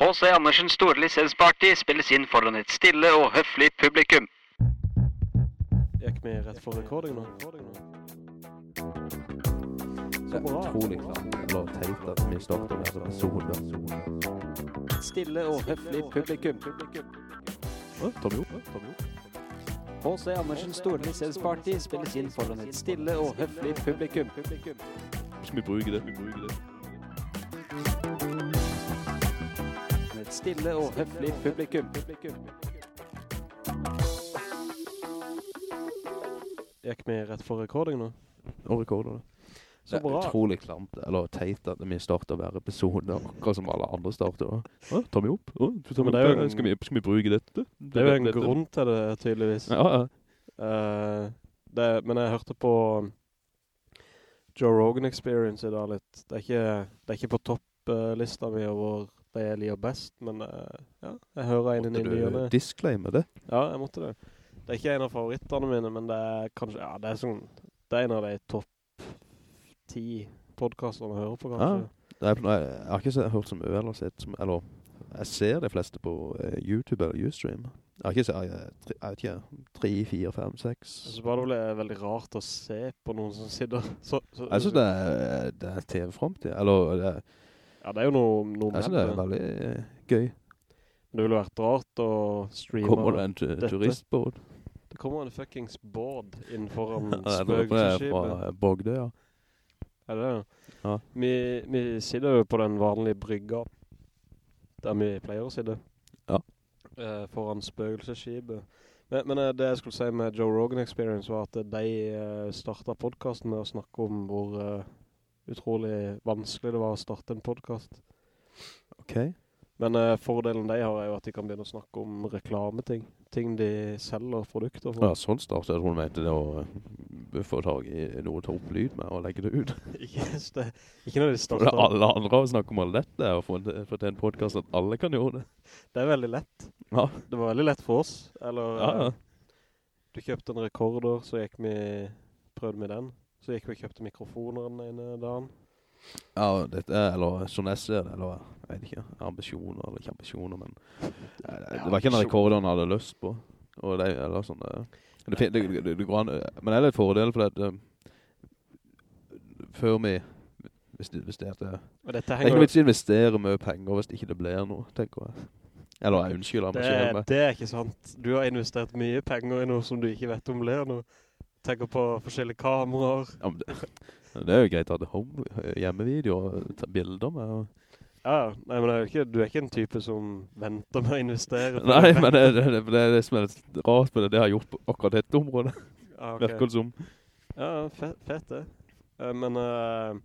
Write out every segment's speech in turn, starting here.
H.C. Andersens store lisensparty spilles inn foran et stille og høflig publikum. Gikk vi rett for recording nå? Så bra. Utrolig klart. Eller teit at vi starter med sånne sol. Stille og høflig publikum. Opp? H.C. Andersens store lisensparty spilles inn foran et stille og høflig publikum. Skal vi bruke det? Vi bruker det. Et stille og høflig publikum. Gikk vi rett for recording nå? Og rekorder det. Så Det er bra. utrolig klamt, eller teit at vi starter hver episode, akkurat som alle andre starter. Å, tar vi opp? Å, du tar vi opp? en- Skal vi, skal vi bruke dette? Det er jo en Dette- grunn til det, tydeligvis. Ja, ja. Uh, det, men jeg hørte på um, Joe Rogan Experience i dag litt. Det er ikke, det er ikke på topplista mi over det jeg liker best, men eh, ja, jeg hører en i Måtte ny du disclaimer det? Ja, jeg måtte det. Det er ikke en av favorittene mine, men det er kanskje, ja, det er sånn, det er en av de topp ti podcasterne jeg hører på, kanskje. Ja, for nei, jeg har ikke se- hørt så mye eller sett som, eller jeg ser de fleste på uh, YouTube eller Ustream. Jeg har ikke sett, jeg, jeg, jeg vet ikke, 3, 4, 5, 6. Jeg synes bare det ble veldig rart å se på noen som sitter så, så, Jeg synes det er, det er TV-fremtid, eller det, er- Ja, det er jo noe, noe jeg synes med det er veldig eh, gøy. Det ville vært rart å streame Kommer det en turistbåd? dette. turistbåt? Det kommer en fuckings båd inn foran Ja, det er fra. Bogdø, ja. Er det det? Ja. Vi, vi sitter jo på den vanlige brygga, der vi pleier å sitte. Ja. Eh, foran spøkelseskipet. Men, men eh, det jeg skulle si med Joe Rogan Experience var at de eh, startet podcasten med å snakke om hvor eh, utrolig vanskelig det var å starte en podcast. Ok. Men uh, fordelen de har er jo at de kan begynne å snakke om reklameting. Ting de selger produkter for. Ja, sånn startet jeg tror hun mente det å eh, få tag i noe å ta opp lyd med og legge det ut. ikke, det, ikke når de For starter. er alle andre har snakket om alle lett det er å få, en- til en podcast at alle kan gjøre det. Det er veldig lett. Ja, Det var veldig lett for oss. Eller, ja, ja. eh, du kjøpte en rekorder, så gikk vi, prøvde vi den. Så gikk vi og kjøpte mikrofoner den ene dagen. Ja, dette er, eller jeg det, eller jeg vet ikke, ambisjoner eller ikke ambisjoner, men det, det var ikke en rekord han hadde lyst på. Og det, eller sånn, eh, det, fin- det, det, det går an, eh, men det er litt fordel for at eh, før vi, hvis det, hvis det det, det er ikke vits å investere mye penger hvis ikke det blir noe, tenker jeg. Eller jeg unnskylder meg Det, det er ikke sant. Du har investert mye penger i noe som du ikke vet om blir noe. Tenker på forskjellige kameraer. ja, det, det er jo greit at home, hjemmevideoer, ta bilder med, og Ja, nei, men er ikke, du er ikke en type som venter med å investere. Nei, men det, det, det, det er det som er litt rart med det, det har gjort på akkurat dette området, Ja, okay. virker det som. Ja, fett, fet det. Eh, men... eh,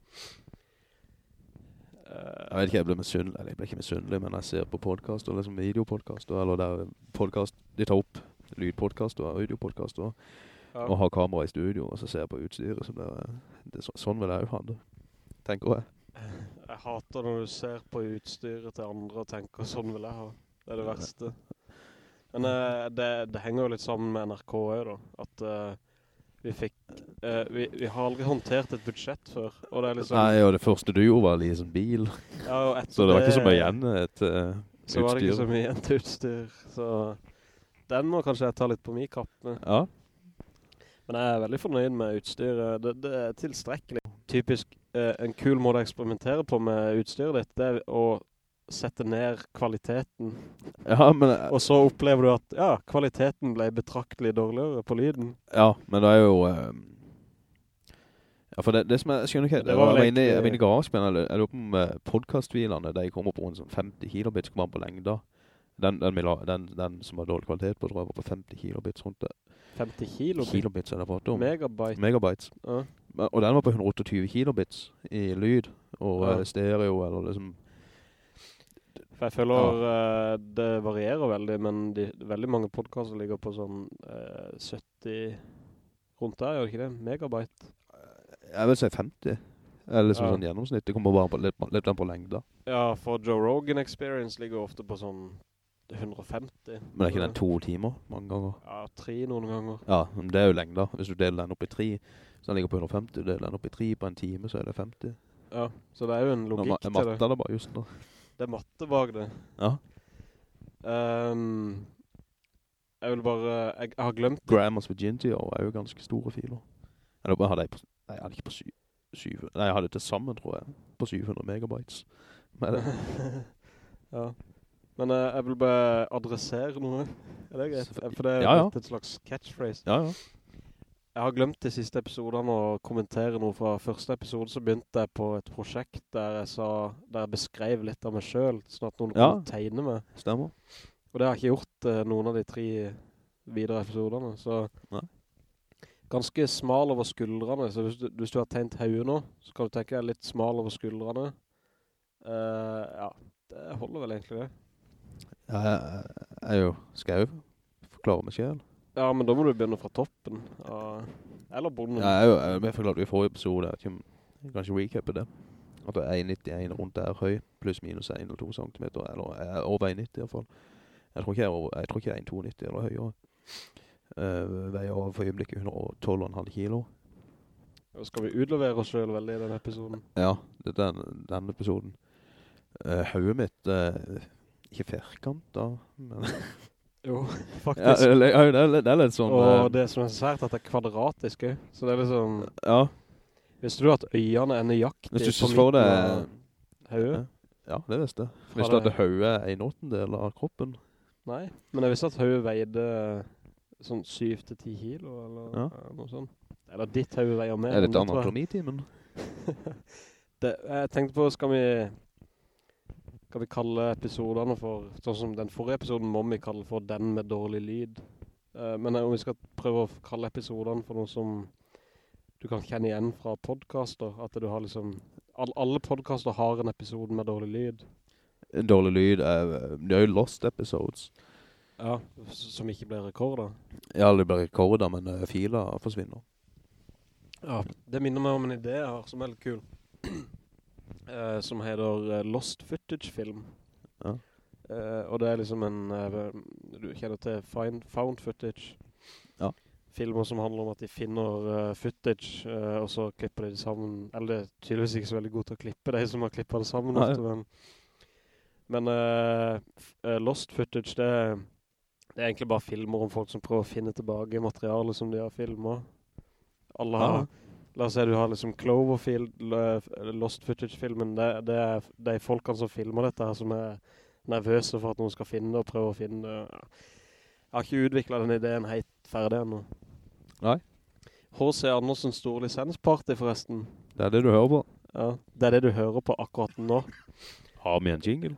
eh, Jeg vet ikke, jeg ble misunnelig, eller jeg ble ikke misunnelig, men jeg ser på podcaster, liksom videopodcaster, eller der podcast, de tar opp lydpodcast og audiopodcaster, ja. og har kamera i studio, og så ser jeg på utstyret, så det, er- det, så, sånn vil jeg jo ha det, tenker jeg. Jeg hater når du ser på utstyret til andre og tenker sånn vil jeg ha. Det er det verste. Men uh, det, det henger jo litt sammen med NRK også da. At uh, vi fikk... Uh, vi, vi har aldri håndtert et budsjett før. Og det er liksom... Nei, og det første du gjorde var liksom bil, Ja, så det var ikke så mye igjen et uh, Så var det ikke så mye igjen til utstyr. Så den må kanskje jeg ta litt på min kapp med. Ja, Men jeg er veldig fornøyd med utstyret. Det, det er tilstrekkelig. Typisk eh, en kul måte å eksperimentere på med utstyret ditt, det er å sette ned kvaliteten. ja, men, Og så opplever du at, ja, kvaliteten ble betraktelig dårligere på lyden. ja, men det er jo... eh, ja, for det, det som jeg, jeg skjønner ikke, Det det var var, jeg var inne, i- garasjen, jeg, lurer på om uh, podcastvilene, de kommer på en sånn 50 kilobits, kommer an på lengda. Den, den, den, den som har dårlig kvalitet på, tror jeg var på 50 kilobits rundt det. 50 kilobits? Kilobits er det pratet om. Megabyte. Megabytes. Ja. Og den var på 128 kilobits i lyd, og Ja. eh, stereo, eller liksom... For jeg føler eh, det varierer veldig, men de, veldig mange podcaster ligger på sånn eh, 70 rundt der, gjør det ikke det? Megabyte. Jeg vil si 50. Eller liksom Ja. sånn gjennomsnitt. Det kommer bare på litt, litt på lengda. Ja, for Joe Rogan Experience ligger ofte på sånn 150. Men er ikke den to timer mange ganger? Ja, tre noen ganger. Ja, men det er jo lengda. Hvis du deler den opp i tre, så den ligger på 150, du deler den opp i tre på en time, så er det 50. Ja, så det er jo en logikk ma- til det. det. matta det bare just nå. det er matte bak det. Ja. Um, jeg vil bare, jeg, jeg har glemt Grammars Virginity er jo ganske store filer. Eller bare hadde jeg på, nei, jeg hadde ikke på sy, 700, nei, jeg hadde til sammen, tror jeg, på 700 megabytes. Men ja. Men uh, jeg vil bare adressere noe. Er det greit? For det er Ja, ja. et slags catchphrase. ja, ja. Jeg har glemt de siste episoderne å kommentere noe fra første episode, så begynte jeg på et prosjekt der jeg sa, der jeg beskrev litt av meg selv, sånn at noen Ja. kunne tegne meg. Stemmer. Og det har jeg ikke gjort uh, noen av de tre videre episoderne, så Nei. ganske smal over skuldrene, så hvis du, hvis du har tegnet haugen nå, så kan du tenke deg litt smal over skuldrene. Uh, ja, det holder vel egentlig det. Ja, jeg, er jo, skal jeg jo forklare meg selv? Ja, men da må du begynne fra toppen. Eller bonden. Ja, jeg er jo, er med forklart i forrige episode, jeg kan ikke recappe det. At det er 1,91 rundt der høy, pluss minus 1 eller 2 centimeter, eller er over 1,90 i hvert fall. Jeg tror ikke jeg jeg tror ikke jeg er 1,92 eller høyere. Uh, veier over for øyeblikket 112,5 kilo. Da skal vi utlevere oss selv veldig i denne episoden. Ja, det er den, denne episoden. Uh, Høyet mitt, uh, ikke firkant da, men... Jo, faktisk. ja, det, er, litt- det er litt sånn... Og eh, det som er så sært, at det er kvadratisk, så det er liksom, ja, visste du at øynene er nøyaktig hvis du ikke det... av hodet? Ja, det visste jeg. Visste du at det- hauet er en åttendel av kroppen? Nei, men jeg visste at hodet veide sånn 7-10 kilo, eller Ja. noe sånt. Eller ditt hode veier mer. Er det det, anatomitimen? Det, jeg tenkte på, skal vi, skal vi kalle episoderne for, sånn som den forrige episoden må vi kalle for den med dårlig lyd. Uh, men om vi skal prøve å kalle episoderne for noe som du kan kjenne igjen fra podcaster, at du har liksom, all, alle podcaster har en episode med dårlig lyd. Dårlig lyd er, det er jo lost episodes. Ja, som ikke blir rekorder. Ja, det blir rekorder, men uh, filer forsvinner. Ja, det minner meg om en idé jeg har som er litt kul. Eh, som heter eh, Lost Footage Film. Ja. Uh, og det er liksom en, du kjenner til find, found footage. Ja. Filmer som handler om at de finner footage, og så klipper de det sammen. Eller det er tydeligvis ikke så veldig god til å klippe, de som har klippet det sammen. Ofte, men men Lost footage, det, det er egentlig bare filmer om folk som prøver å finne tilbake materialet som de har filmet. Alle har, Ja. La oss si du har liksom Cloverfield, Lost Footage-filmen, det, det er de folkene som filmer dette her som er nervøse for at noen skal finne og prøve å finne det. Jeg har ikke utviklet den ideen helt ferdig ennå. Nei. H.C. Andersens store lisensparty forresten. Det er det du hører på. Ja, det er det du hører på akkurat nå. Har vi en jingle?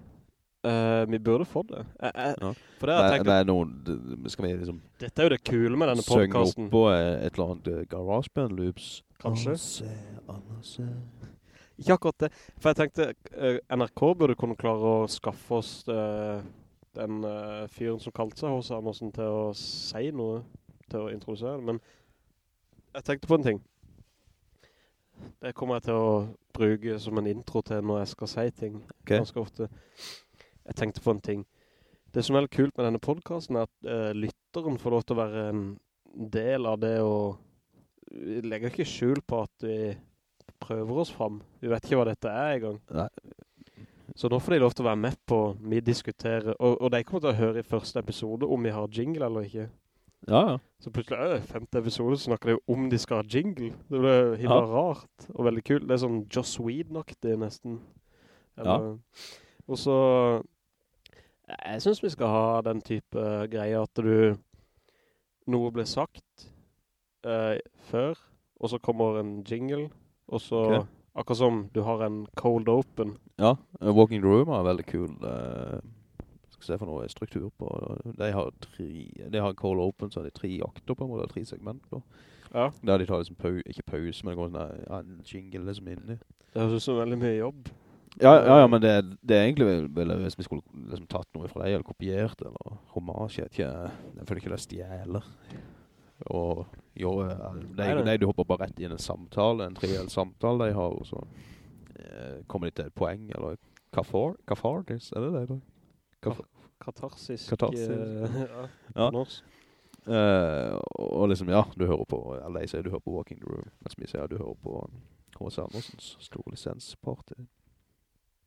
Eh, vi burde få det. Jeg, jeg, Ja. For det har jeg tenkt det er noen, det, skal vi liksom dette er jo det kule med denne podcasten. Søng opp på et eller annet uh, GarageBand loops? Kanskje. Anse, anse. Ikke akkurat det. For jeg tenkte, uh, NRK burde kunne klare å skaffe oss uh, den eh, fyren som kalte seg hos Andersen til å si noe, til å introdusere det. Men jeg tenkte på en ting. Det kommer jeg til å bruke som en intro til når jeg skal si ting. Ok. Ganske ofte. Jeg tenkte på en ting. Det som er veldig kult med denne podcasten er at uh, lytteren får lov til å være en del av det og vi legger ikke skjul på at vi prøver oss fram. Vi vet ikke hva dette er i gang. Nei. Så nå får de lov til å være med på vi diskuterer, og, og de kommer til å høre i første episode om vi har jingle eller ikke. Ja, ja. Så plutselig, øh, femte episode, så snakker de jo om de skal ha jingle. Det ble helt Ja. rart, og veldig kult. Det er sånn Joss Whedon-aktig nesten. Ja. Og så, jeg synes vi skal ha den type greier greie at du, noe blir sagt eh, før, og så kommer en jingle, og så, okay. akkurat som du har en cold open. Ja, uh, Walking the Room er veldig kul. Uh, skal se for noe struktur på. De har tre, de har Cold Open, så har de tre akter på en måte, tre segmenter. Ja, Der de tar liksom pau, ikke pause, men det går sånn der, ja, en jingle liksom inni. det høres ut som veldig mye jobb. Ja, ja, ja, men det, det er egentlig vel hvis vi skulle liksom tatt noe fra deg, eller kopiert, eller hommage, jeg ikke, jeg føler ikke det stjeler. Og jo, eh, de, nei. de, du hopper bare rett inn i en samtale, en triell samtale de har, og så eh, kommer de til et poeng, eller kafor, kafartis, er det det da? Kaf Katarsisk. Katarsis. eh, ja, Ja. norsk. Uh, og liksom, ja, du hører på, eller jeg sier du hører på Walking the Room, mens vi sier du hører på H.C. Andersens store lisensparty.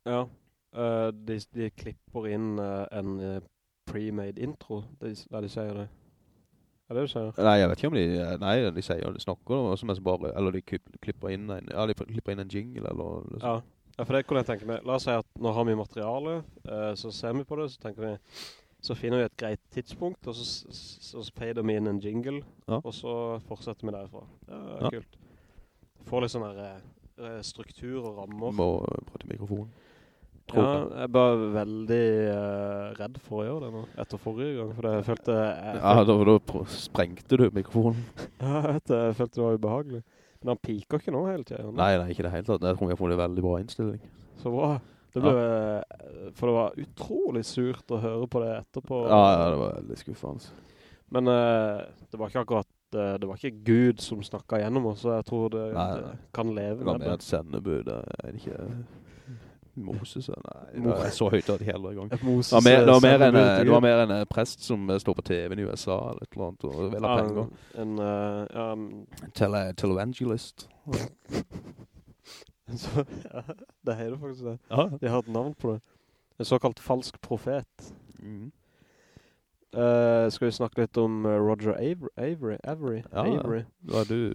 Ja. Uh, de, de klipper inn uh, en eh, pre-made intro, de, der de sier det. Er det du sier? Nei, jeg vet ikke om de, nei, de sier, de snakker om som er bare, eller de klipper inn en, ja, de klipper inn en jingle, eller liksom. Ja. ja, for det kunne jeg tenke meg. La oss si at nå har vi materiale, eh, så ser vi på det, så tenker vi, så finner vi et greit tidspunkt, og så, s- s- så peider vi inn en jingle, Ja. og så fortsetter vi derfra. Ja, det er Ja. kult. Får litt sånn der eh, struktur og rammer. Må prate mikrofonen. Tror Ja, jeg. jeg bare veldig uh, redd for å gjøre det nå, etter forrige gang, for jeg følte... Jeg, Ja, da, da sprengte du mikrofonen. Ja, vet det, jeg følte det var ubehagelig. Men han piker ikke nå hele tiden. Nei, nei, ikke det helt tatt. Jeg tror vi har fått en veldig bra innstilling. Så bra. Det ble, ja. For det var utrolig surt å høre på det etterpå. Ja, ja, det var veldig skuffende. Men uh, det var ikke akkurat, eh, det var ikke Gud som snakket gjennom oss, så jeg tror det, Nei, det kan leve med Det var med mer et sendebud, det er det ikke Moses, nei, det er så høyt at jeg heller i gang. Moses, Det var mer, eh, en, det var mer en eh, prest som eh, står på TV i USA eller et eller annet, og vil ha penger. En, eh, ja, en- Tele, televangelist. så, ja, det heter faktisk det. De har et navn på det. En såkalt falsk profet. Mm. Eh, skal vi snakke litt om eh, Roger Avery? Avery? Avery? Ja. Avery. Ja, du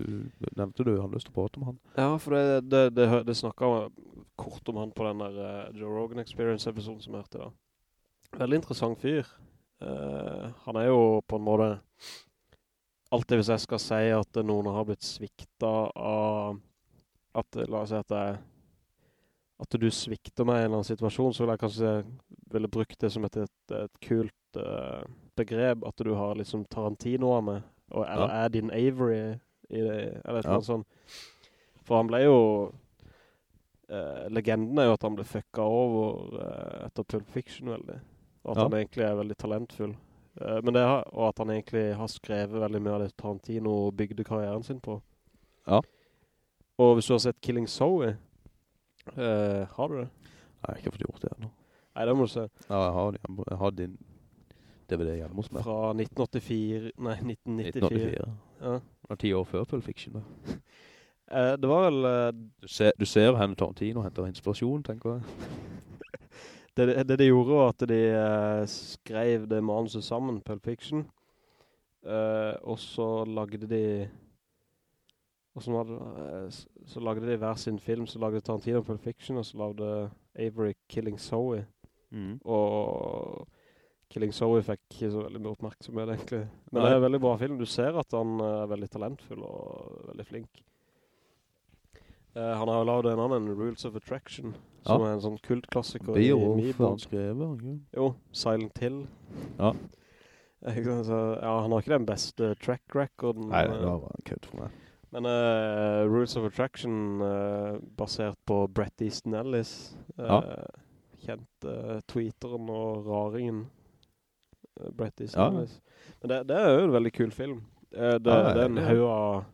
nevnte du, hadde lyst til å prate om han. Ja, for det, det, det, det snakket kort om han på den der eh, Joe Rogan Experience-episoden som jeg hørte da. Veldig interessant fyr. Uh, han er jo på en måte Altid hvis jeg skal si at noen har blitt svikta av at, la oss si at jeg at du svikter meg i en eller annen situasjon, så vil jeg kanskje ville brukt det som et, et, et kult begrep, at du har liksom Tarantino av og, eller Ja. er din Avery i det, eller eller Ja. sånt. For han ble jo eh, Legenden er jo at han ble fucka over eh, etter Pulp Fiction veldig. Og at Ja. han egentlig er veldig talentfull. Eh, men det har, og at han egentlig har skrevet veldig mye av det Tarantino bygde karrieren sin på. Ja. Og hvis du har sett Killing Zoe, eh, har du det? Nei, jeg har ikke fått gjort det ennå. Nei, det må du se. Ja, jeg har, jeg har din DVD hjemme hos meg. Fra 1984, nei, 1994. 1984. Ja. Det var ti år før Pulp Fiction. Da. Uh, det var vel Uh, Du ser, du ser henne Tarantino henter inspirasjon, tenker jeg. det, det de gjorde var at de uh, skrev det manuset sammen, Pulp Fiction. Og så lagde de og så, hadde, det, så lagde de hver sin film, så lagde Tarantino Pulp Fiction, og så lagde Avery Killing Zoe. Mm. Og Killing Zoe fikk ikke så veldig mye oppmerksomhet egentlig. Men Nei. det er en veldig bra film. Du ser at han eh, er veldig talentfull og veldig flink. Uh, han har jo lavet en annen, Rules of Attraction, som Ja. er en sånn kultklassiker i han skrevet, ja. Jo, Silent Hill. Ja. Så, ja, han har ikke den beste track recorden. Nei, det eh, var bare en kødd for meg. Men uh, Rules of Attraction, uh, basert på Brett Easton Ellis, Ja. kjent uh, tweeteren og raringen, Brett Easton Ja. Ellis. Men det, det er jo en veldig kul film. Eh, det, det er en haug av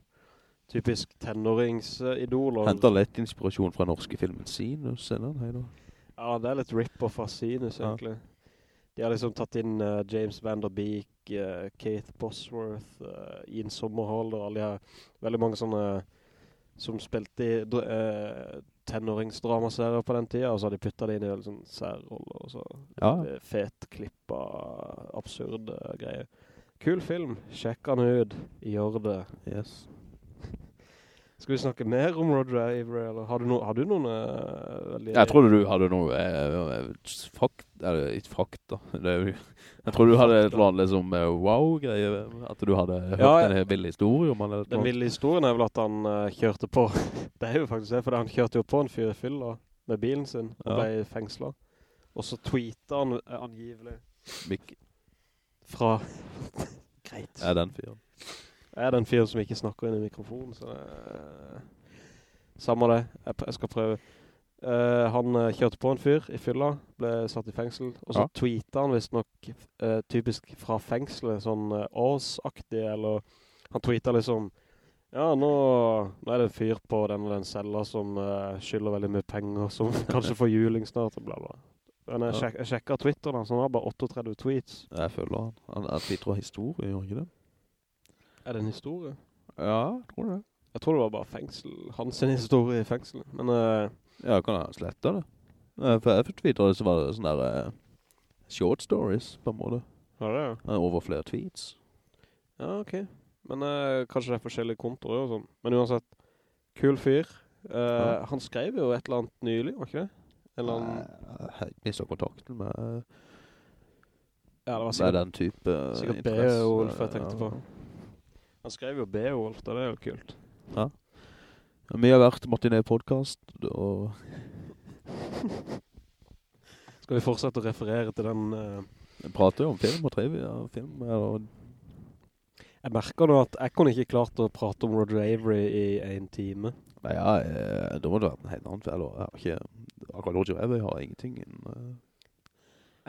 typisk tenåringsidoler. Henter lett inspirasjon fra norske filmen Sinus, eller hei da. Ja, det er litt rip-off av Sinus, egentlig. De har liksom tatt inn uh, James Van Der Beek, uh, Keith Bosworth, uh, Ian Sommerhalder, alle de her veldig mange sånne som spilte i eh, tenåringsdramaserier på den tida, og så har de puttet det inn i en sånn særrolle, og så Ja. veldig fet klippa, absurde greier. Kul film, sjekk han ut, gjør det. Yes. Skal vi snakke mer om Roger Avery, eller har du, no, har du noen uh, veldig... Jeg trodde du hadde noe uh, fakt, eller ikke fakta. Det er jo, jeg trodde du hadde et eller annet liksom eh, wow-greie, at du hadde hørt Ja, en vill historie om han Den ville historien er vel at han uh, kjørte på, det er jo faktisk det, for han kjørte jo på en fyr i fylla med bilen sin, og Ja. ble fengslet. Og så tweetet han angivelig Mikk fra... Greit. Ja, den fyren. Jeg er den fyren som ikke snakker inn i mikrofonen, så det Samme det, jeg, jeg skal prøve. Uh, han eh, kjørte på en fyr i fylla, ble satt i fengsel, og så Ja. tweetet han visst nok uh, typisk fra fengselet, sånn uh, Ås-aktig, eller han tweetet liksom ja, nå, nå er det en fyr på den og den cella som uh, skylder veldig mye penger, som kanskje får juling snart, og bla bla. Men jeg, sjek, jeg sjekket Twitteren, så han har bare 38 tweets. Jeg føler han. Han han tvitret historie, gjør ikke det? Er det en historie? Ja, jeg tror det. Jeg tror det var bare fengsel, hans historie i fengsel. Men Uh, Ja, kan jeg slette det? For jeg fikk vite det, så var det sånne der uh, short stories, på en måte. Var det, ja? Over flere tweets. Ja, ok. Men uh, kanskje det er forskjellige kontorer og sånn. Men uansett, kul fyr. Uh, Ja. Han skrev jo et eller annet nylig, var ikke det? Eller. Eh, Jeg mistet kontakten med, Ja, det var sikkert... med den type sikkert interesse, Olf jeg tenkte ja. på. Han skrev jo Beowulf, da det er jo kult. Ja. Vi har vært Martinet-podcast, og Skal vi fortsette å referere til den... Uh... vi prater jo om film og trivia, film, eller... Jeg merker nå at jeg kunne ikke klart å prate om Roger Avery i en time. Nei, ja, eh, da må det være en helt annen, eller jeg har ikke... Akkurat Roger Avery har ingenting inn...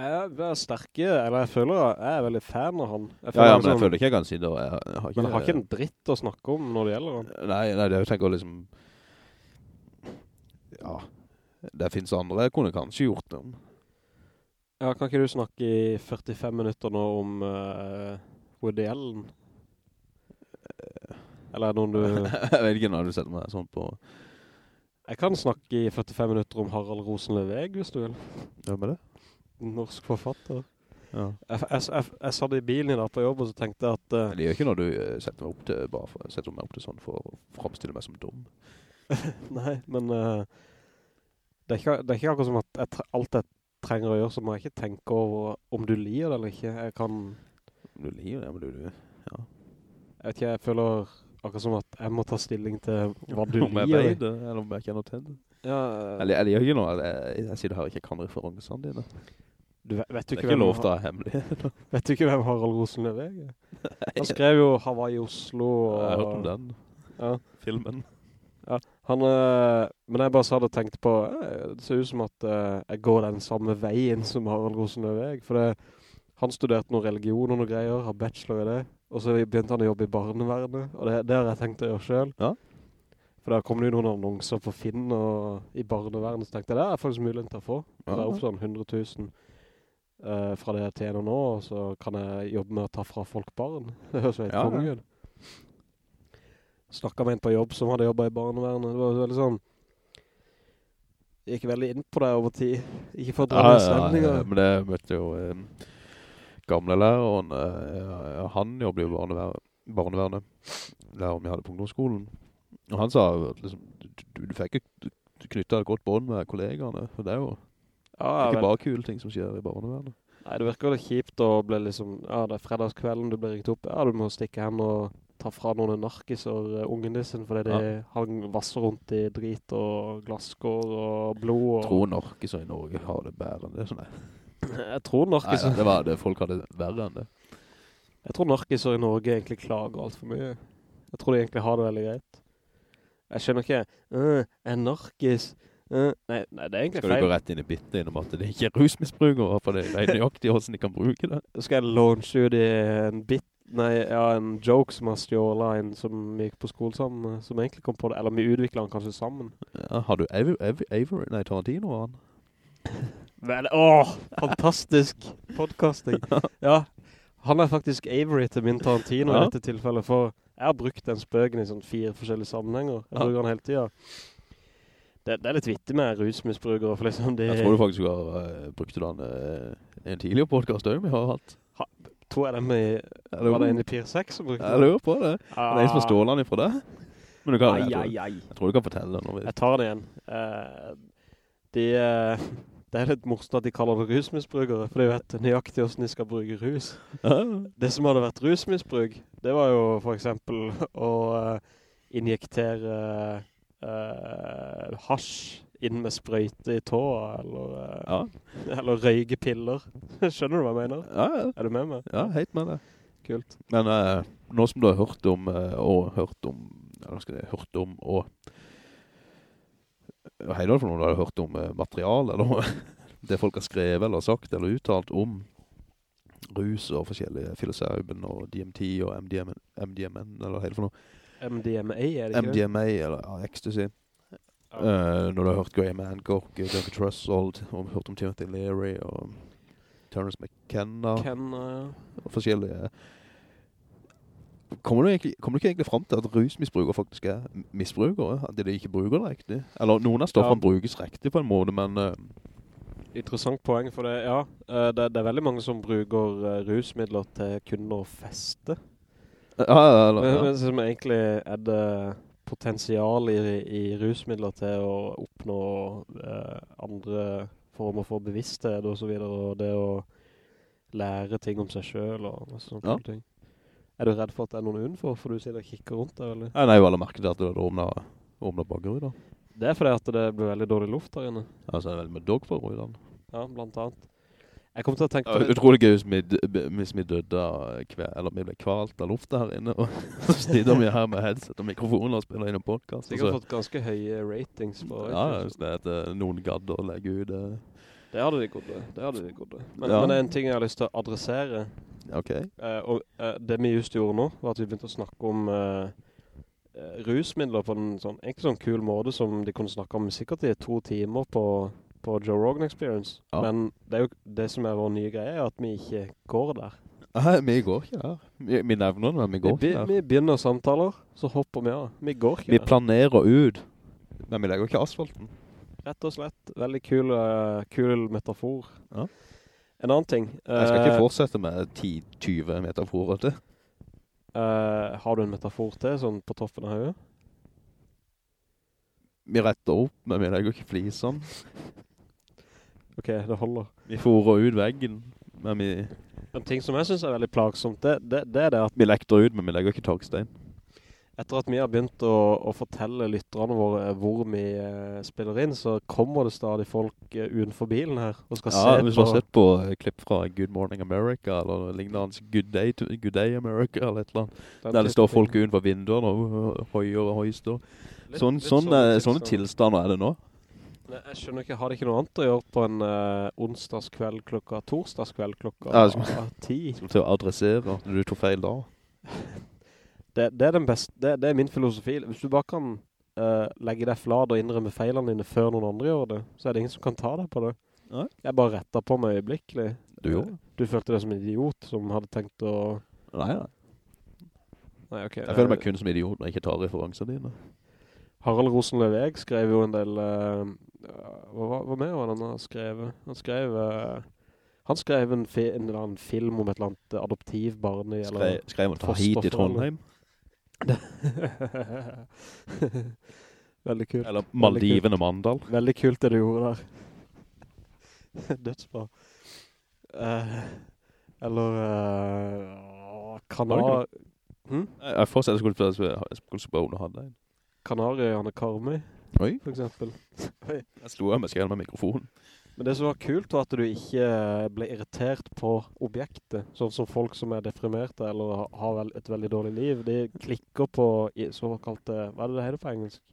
Jeg er sterke, eller jeg føler jeg er veldig fan av han. Ja, ja, men jeg sånn- føler ikke jeg kan si det, jeg, jeg har ikke... Men jeg har ikke en dritt å snakke om når det gjelder han. Nei, nei, det er jo tenker liksom... Ja, det finnes andre jeg kunne kanskje gjort det om. Ja, kan ikke du snakke i 45 minutter nå om uh, Woody Allen? Eller er noen du... jeg vet ikke når du setter meg sånn på... Jeg kan snakke i 45 minutter om Harald Rosenløveg, hvis du vil. Hvem er det? Norsk forfatter. Ja. Jeg, jeg, jeg, jeg satt i bilen i dag på jobb, og så tenkte jeg at... Uh, det gjør ikke når du eh, setter meg opp til, bare for, meg opp til sånn for å fremstille meg som dum. nei, men... uh, det, er ikke, det er ikke akkurat som at jeg, alt jeg trenger å gjøre, så må jeg ikke tenke over om du lier det eller ikke. Jeg kan... Du lier det, men du... du Jeg vet ikke, jeg føler akkurat som at jeg må ta stilling til hva du om jeg liker. det, eller om jeg kjenner til det. Ja, Eller jeg gjør ikke noe, jeg, jeg sier det her ikke kan referansene dine. Du vet, vet, du Det er ikke lov til å ha hemmeligheter. vet du ikke hvem Harald Rosenløveg er? Han skrev jo Hawaii Oslo og... Jeg har hørt om den Ja, filmen. han, øh, men jeg bare det og tenkte på, øh, det ser ut som at øh, jeg går den samme veien som Harald Rosenløveg, for det, han studerte noen religion og noen greier, har bachelor i det, og så begynte han å jobbe i barnevernet, og det, det har jeg tenkt å gjøre selv. Ja. For der kom det jo noen annonser på Finn og i barnevernet, så tenkte jeg, det er faktisk mulig til å få. Ja. Det er opp sånn 100 000 eh, fra det jeg tjener nå, så kan jeg jobbe med å ta fra folk barn. Det høres veldig helt Ja, ja. ut. Snakket med en på jobb som hadde jobbet i barnevernet. Det var veldig sånn... Jeg gikk veldig inn på det over tid. Ikke for å dra Ja, med stemninger. ja, men det møtte jo eh, gamle læreren, eh, han jobbet jo i barnever barnevernet, læreren vi hadde på ungdomsskolen. Og han sa jo at liksom, du, du, du fikk ikke knyttet et godt bånd med kollegaene. for det er jo Ja, ikke bare kule ting som skjer i barnevernet. Nei, det virker litt kjipt å bli liksom... Ja, det er fredagskvelden du blir ringt opp. Ja, du må stikke hen og ta fra noen narkiser uh, ungen din fordi de, hang vasser rundt i drit og glasskår og blod. Og... Tror narkiser i Norge har det bedre enn det, sånn jeg. Jeg tror Nei, narkiser... det var det, folk hadde verre enn det. Jeg tror narkiser i Norge egentlig klager alt for mye. Jeg tror de egentlig har det veldig greit. Jeg skjønner ikke, «Øh, en narkis, øh». nei, nei, det er egentlig Skal du feil. gå rett inn i bitte innom at det ikke er rusmisbrukere, for det er nøyaktig hvordan de kan bruke det. Skal jeg launche ut i en bit, nei, ja, en joke som har stjålet en som gikk på skole sammen, som egentlig kom på det, eller vi utviklet den kanskje sammen. Ja, har du Avery, Avery, Avery nei, Tarantino var han? Vel, åh, fantastisk podcasting. Ja, han er faktisk Avery til min Tarantino i dette tilfellet, for jeg har brukt den spøken i sånn fire forskjellige sammenhenger. Jeg Ja. bruker den hele tiden. Det, det er litt vittig med rusmisbrukere, for liksom de... Jeg tror du faktisk har uh, brukt den uh, en tidligere podcast også vi har hatt. Tror jeg det med... Var det en i Pier 6 som brukte den? Jeg lurer på det. Det er en som har stålet den ifra det. Men du kan, Ai, jeg, tror, ai, ai. jeg tror du kan fortelle det nå. Jeg tar det igjen. Uh, de, uh, det er litt morsomt at de kaller det rusmisbrukere, for de vet nøyaktig hvordan de skal bruke rus. Det som hadde vært rusmisbruk, det var jo for eksempel å injektere eh, hasj inn med sprøyte i tåa, eller, eh, Ja, eller røyge piller. Skjønner du hva jeg mener? ja, ja. Er du med meg? Ja, helt med det. Kult. Men uh, nå som du har hørt om, uh, og hørt om, eller skal jeg hørt om, og hva det for noe du har hørt om uh, material, eller det folk har skrevet eller sagt eller uttalt om rus og forskjellige filosofen og DMT og MDMN, MDMN eller hva det for noe? MDMA, er det ikke det? MDMA eller ja, ecstasy. Uh, når du har hørt Graham Hancock, uh, Duncan Trussold, og hørt om Timothy Leary og Terrence McKenna McKenna ja. og forskjellige Kommer du, egentlig, kommer du ikke egentlig frem til at rusmisbrukere faktisk er misbrukere? At de ikke bruker det riktig? Eller noen av stoffene Ja. brukes riktig på en måte, men uh, interessant poeng for det, ja. Uh, det, det er veldig mange som bruker eh, rusmidler til kun å feste. Ja, Men, men som egentlig er det potensial i, i rusmidler til å oppnå eh, andre former for bevissthet og så videre, og det å lære ting om seg selv og sånne Ja. ting. Er du redd for at det er noen unnfor, for du sitter og kikker rundt der, eller? Nei, nei, jeg har merket at det åpnet, åpnet bakker i dag. Det er fordi at det blir veldig dårlig luft der inne. Ja, så er det veldig med dog i den. Ja, blant annet. Jeg kom til å tenke på det. utrolig gøy hvis vi, hvis vi døde eller vi ble kvalt av luftet her inne, og så sitter vi her med headset og mikrofoner og spiller inn en podcast. Vi Sikkert så- fått ganske høye ratings på Ja, ja, hvis det er at eh, noen gadder å legge ut det. Det hadde de gått det. Det hadde de gått det. Men, Ja. men det er en ting jeg har lyst til å adressere. Ok. Eh, og eh, det vi just gjorde nå, var at vi begynte å snakke om eh, eh, rusmidler på en sånn, ikke sånn kul måte som de kunne snakke om sikkert i to timer på, på Joe Rogan Experience. Ja. Men det jo det som er vår nye greie, er at vi ikke går der. Nei, vi går ikke der. Vi, vi nevner det, men vi Vi, går vi, ikke der. vi begynner samtaler, så hopper vi av. Vi går ikke Vi der. planerer ut, men vi legger ikke asfalten. Rett og slett. Veldig kul, uh, kul metafor. Ja. En annen ting. Jeg skal ikke eh, fortsette med 10-20 metaforer til. Uh, har du en metafor til, sånn på toppen av høyet? Vi retter opp, men vi legger ikke flisene. Ok, det holder. Vi forer ut veggen, men vi, En ting som jeg synes er veldig plagsomt, det, det, det er det at vi lekter ut, men vi legger ikke takstein. etter at vi har begynt å, å fortelle lytterne våre hvor vi eh, spiller inn, så kommer det stadig folk eh, utenfor bilen her og skal Ja, se hvis du har sett på eh, klipp fra Good Morning America, eller lignende Good Day, to, Good Day America, eller et eller annet. den Der det står folk utenfor vinduene og øh, og høyeste. Litt- Sånn, litt sånn, eh, sånne tilstander er det nå. Nei, Jeg skjønner ikke, har det ikke noe annet å gjøre på en uh, onsdagskveld klokka, torsdagskveld klokka Ja, skal, ti? Skulle til å adressere at du tok feil da. Det, det er den beste, det, det er min filosofi. Hvis du bare kan uh, legge deg flad og innrømme feilene dine før noen andre gjør det, så er det ingen som kan ta deg på det. Nei. Jeg bare rettet på meg øyeblikkelig. Du gjorde det? Du følte deg som en idiot som hadde tenkt å... Nei, nei. Nei, ok. Jeg føler meg kun som idiot når jeg ikke tar referansene dine. Harald Rosenløv-Eg skrev jo en del... eh, hva, hva, mer var det han har skrevet? Han skrev... eh, han skrev en, fi, en eller annen film om et eller annet adoptivbarn i... Skrev, skrev han ta hit i Trondheim? Veldig kult. Eller Maldivene Mandal? Veldig kult det du gjorde der. Dødsbra. Uh, eller uh, kanar hm? Jeg fortsatt skulle spørre om du hadde en. Kanariøyene Karmøy, Oi, for eksempel. Oi. jeg slo av med skrevet med mikrofonen. Men det som var kult var at du ikke ble irritert på objektet, sånn som folk som er deprimerte eller har vel et veldig dårlig liv. De klikker på såkalte, hva er det det heter på engelsk?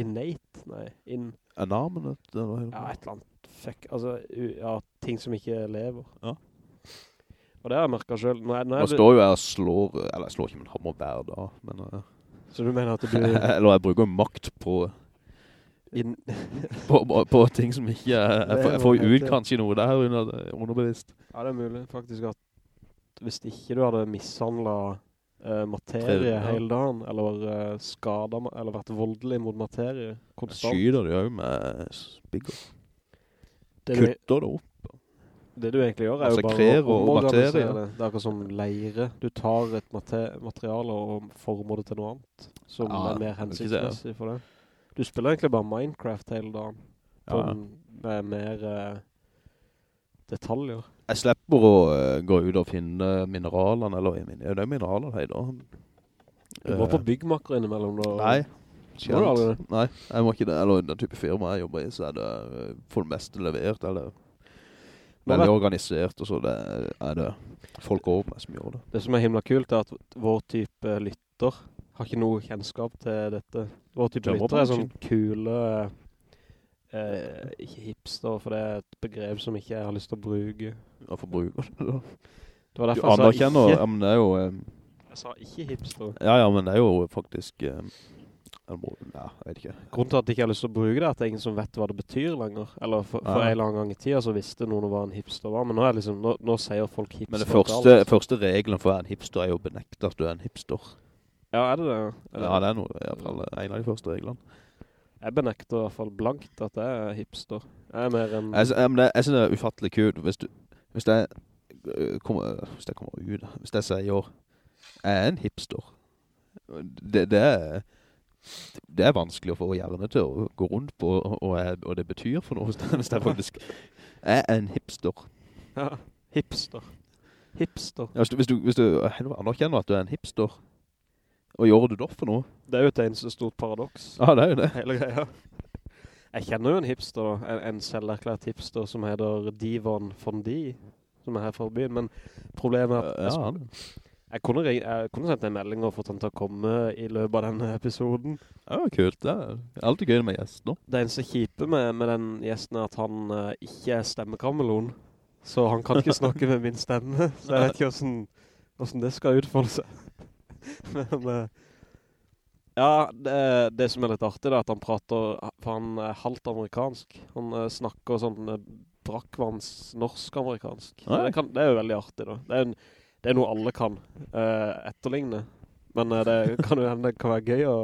Innate? Nei, in... Heter Ja, et eller annet. Fuck, altså, ja, ting som ikke lever. Ja. Og det har jeg merket selv. Nå nå Man står jo her og slår, eller jeg slår ikke min en hammer hver dag, men... Uh, så du mener at du eller jeg bruker makt på, på, på, på ting som ikke... er- får- ut kanskje noe der under, underbevisst. Ja, det er mulig faktisk at hvis ikke du hadde mishandlet uh, materie ja. hele dagen, eller uh, skadet, eller vært voldelig mot materie Jeg konstant. skyder du jo med spigger. Det du, Kutter det opp. det du egentlig gjør er jo bare å omorganisere det. Det er akkurat som leire. Du tar et mate materiale og former det til noe annet, som Ja, er mer hensiktsmessig for det. Du spiller egentlig bare Minecraft hele dagen, på Ja. med mer uh, detaljer. Jeg slipper å uh, gå ut og finne mineralene, eller min- ja, det er mineraler her da. Du må uh, på byggmakker innimellom. Da. Nei. Må du aldri det? Nei, jeg må ikke det. Eller den type firma jeg jobber i, så er det eh, for det meste levert, eller veldig organisert, og så det er det folk over meg som gjør det. Det som er himla kult er at vår type lytter har ikke noe kjennskap til dette. Vår type lytter er sånn kule, eh, ikke hipster, for det er et begrep som ikke jeg har lyst til å bruke. Ja, forbruker det da. Det var Du derfor jeg sa ikke. ja, men det er jo, eh, Jeg sa ikke hipster. ja, ja, men det er jo faktisk, eh, ja, jeg vet ikke. Grunnen til at jeg ikke har lyst til å bruke det er at det er ingen som vet hva det betyr lenger. Eller for, for Ja. en eller annen gang i tida så visste noen hva en hipster var, men nå, liksom, nå, nå sier folk hipster. Men det første, første regelen for å være en hipster er jo å benekte at du er en hipster. Ja, er det det? Er det Ja, det er noe, i hvert fall en av de første reglene. Jeg benekter i hvert fall blankt at jeg er hipster. Jeg er mer enn... Jeg, jeg, jeg synes det er ufattelig kult hvis du, hvis jeg øh, kommer, hvis jeg kommer ut, hvis jeg sier, jeg er en hipster. Det, det er, det er vanskelig å få hjernen til å gå rundt på, og, og, jeg, og det betyr for noe, hvis jeg faktisk er en hipster. Ja, hipster. Hipster. Ja, hvis du, hvis du, hvis du anerkjenner at du er en hipster, og gjør du det for noe? Det er jo et eneste stort paradoks. Ja, det er jo det. Hele greia. Jeg kjenner jo en hipster, en, en selverklært hipster som heter Divon Fondi, som er her fra byen, men problemet er at Ja, han. jeg, kunne, jeg kunne sendt en melding og fått han til å komme i løpet av denne episoden. Ja, kult. Det er alltid gøy med gjester. Det eneste kjipe med, med den gjesten er at han uh, ikke er stemmekammelon, så han kan ikke snakke med min stemme, så jeg vet ikke hvordan, hvordan det skal utfolde seg. Men Uh, ja, det, det som er litt artig er at han prater, for han er halvt amerikansk. Han eh, snakker sånn eh, brakkvanns norsk-amerikansk. Ja. Det, det er jo veldig artig da. Det er, en, det er noe alle kan eh, etterligne. Men det kan jo hende det kan være gøy å,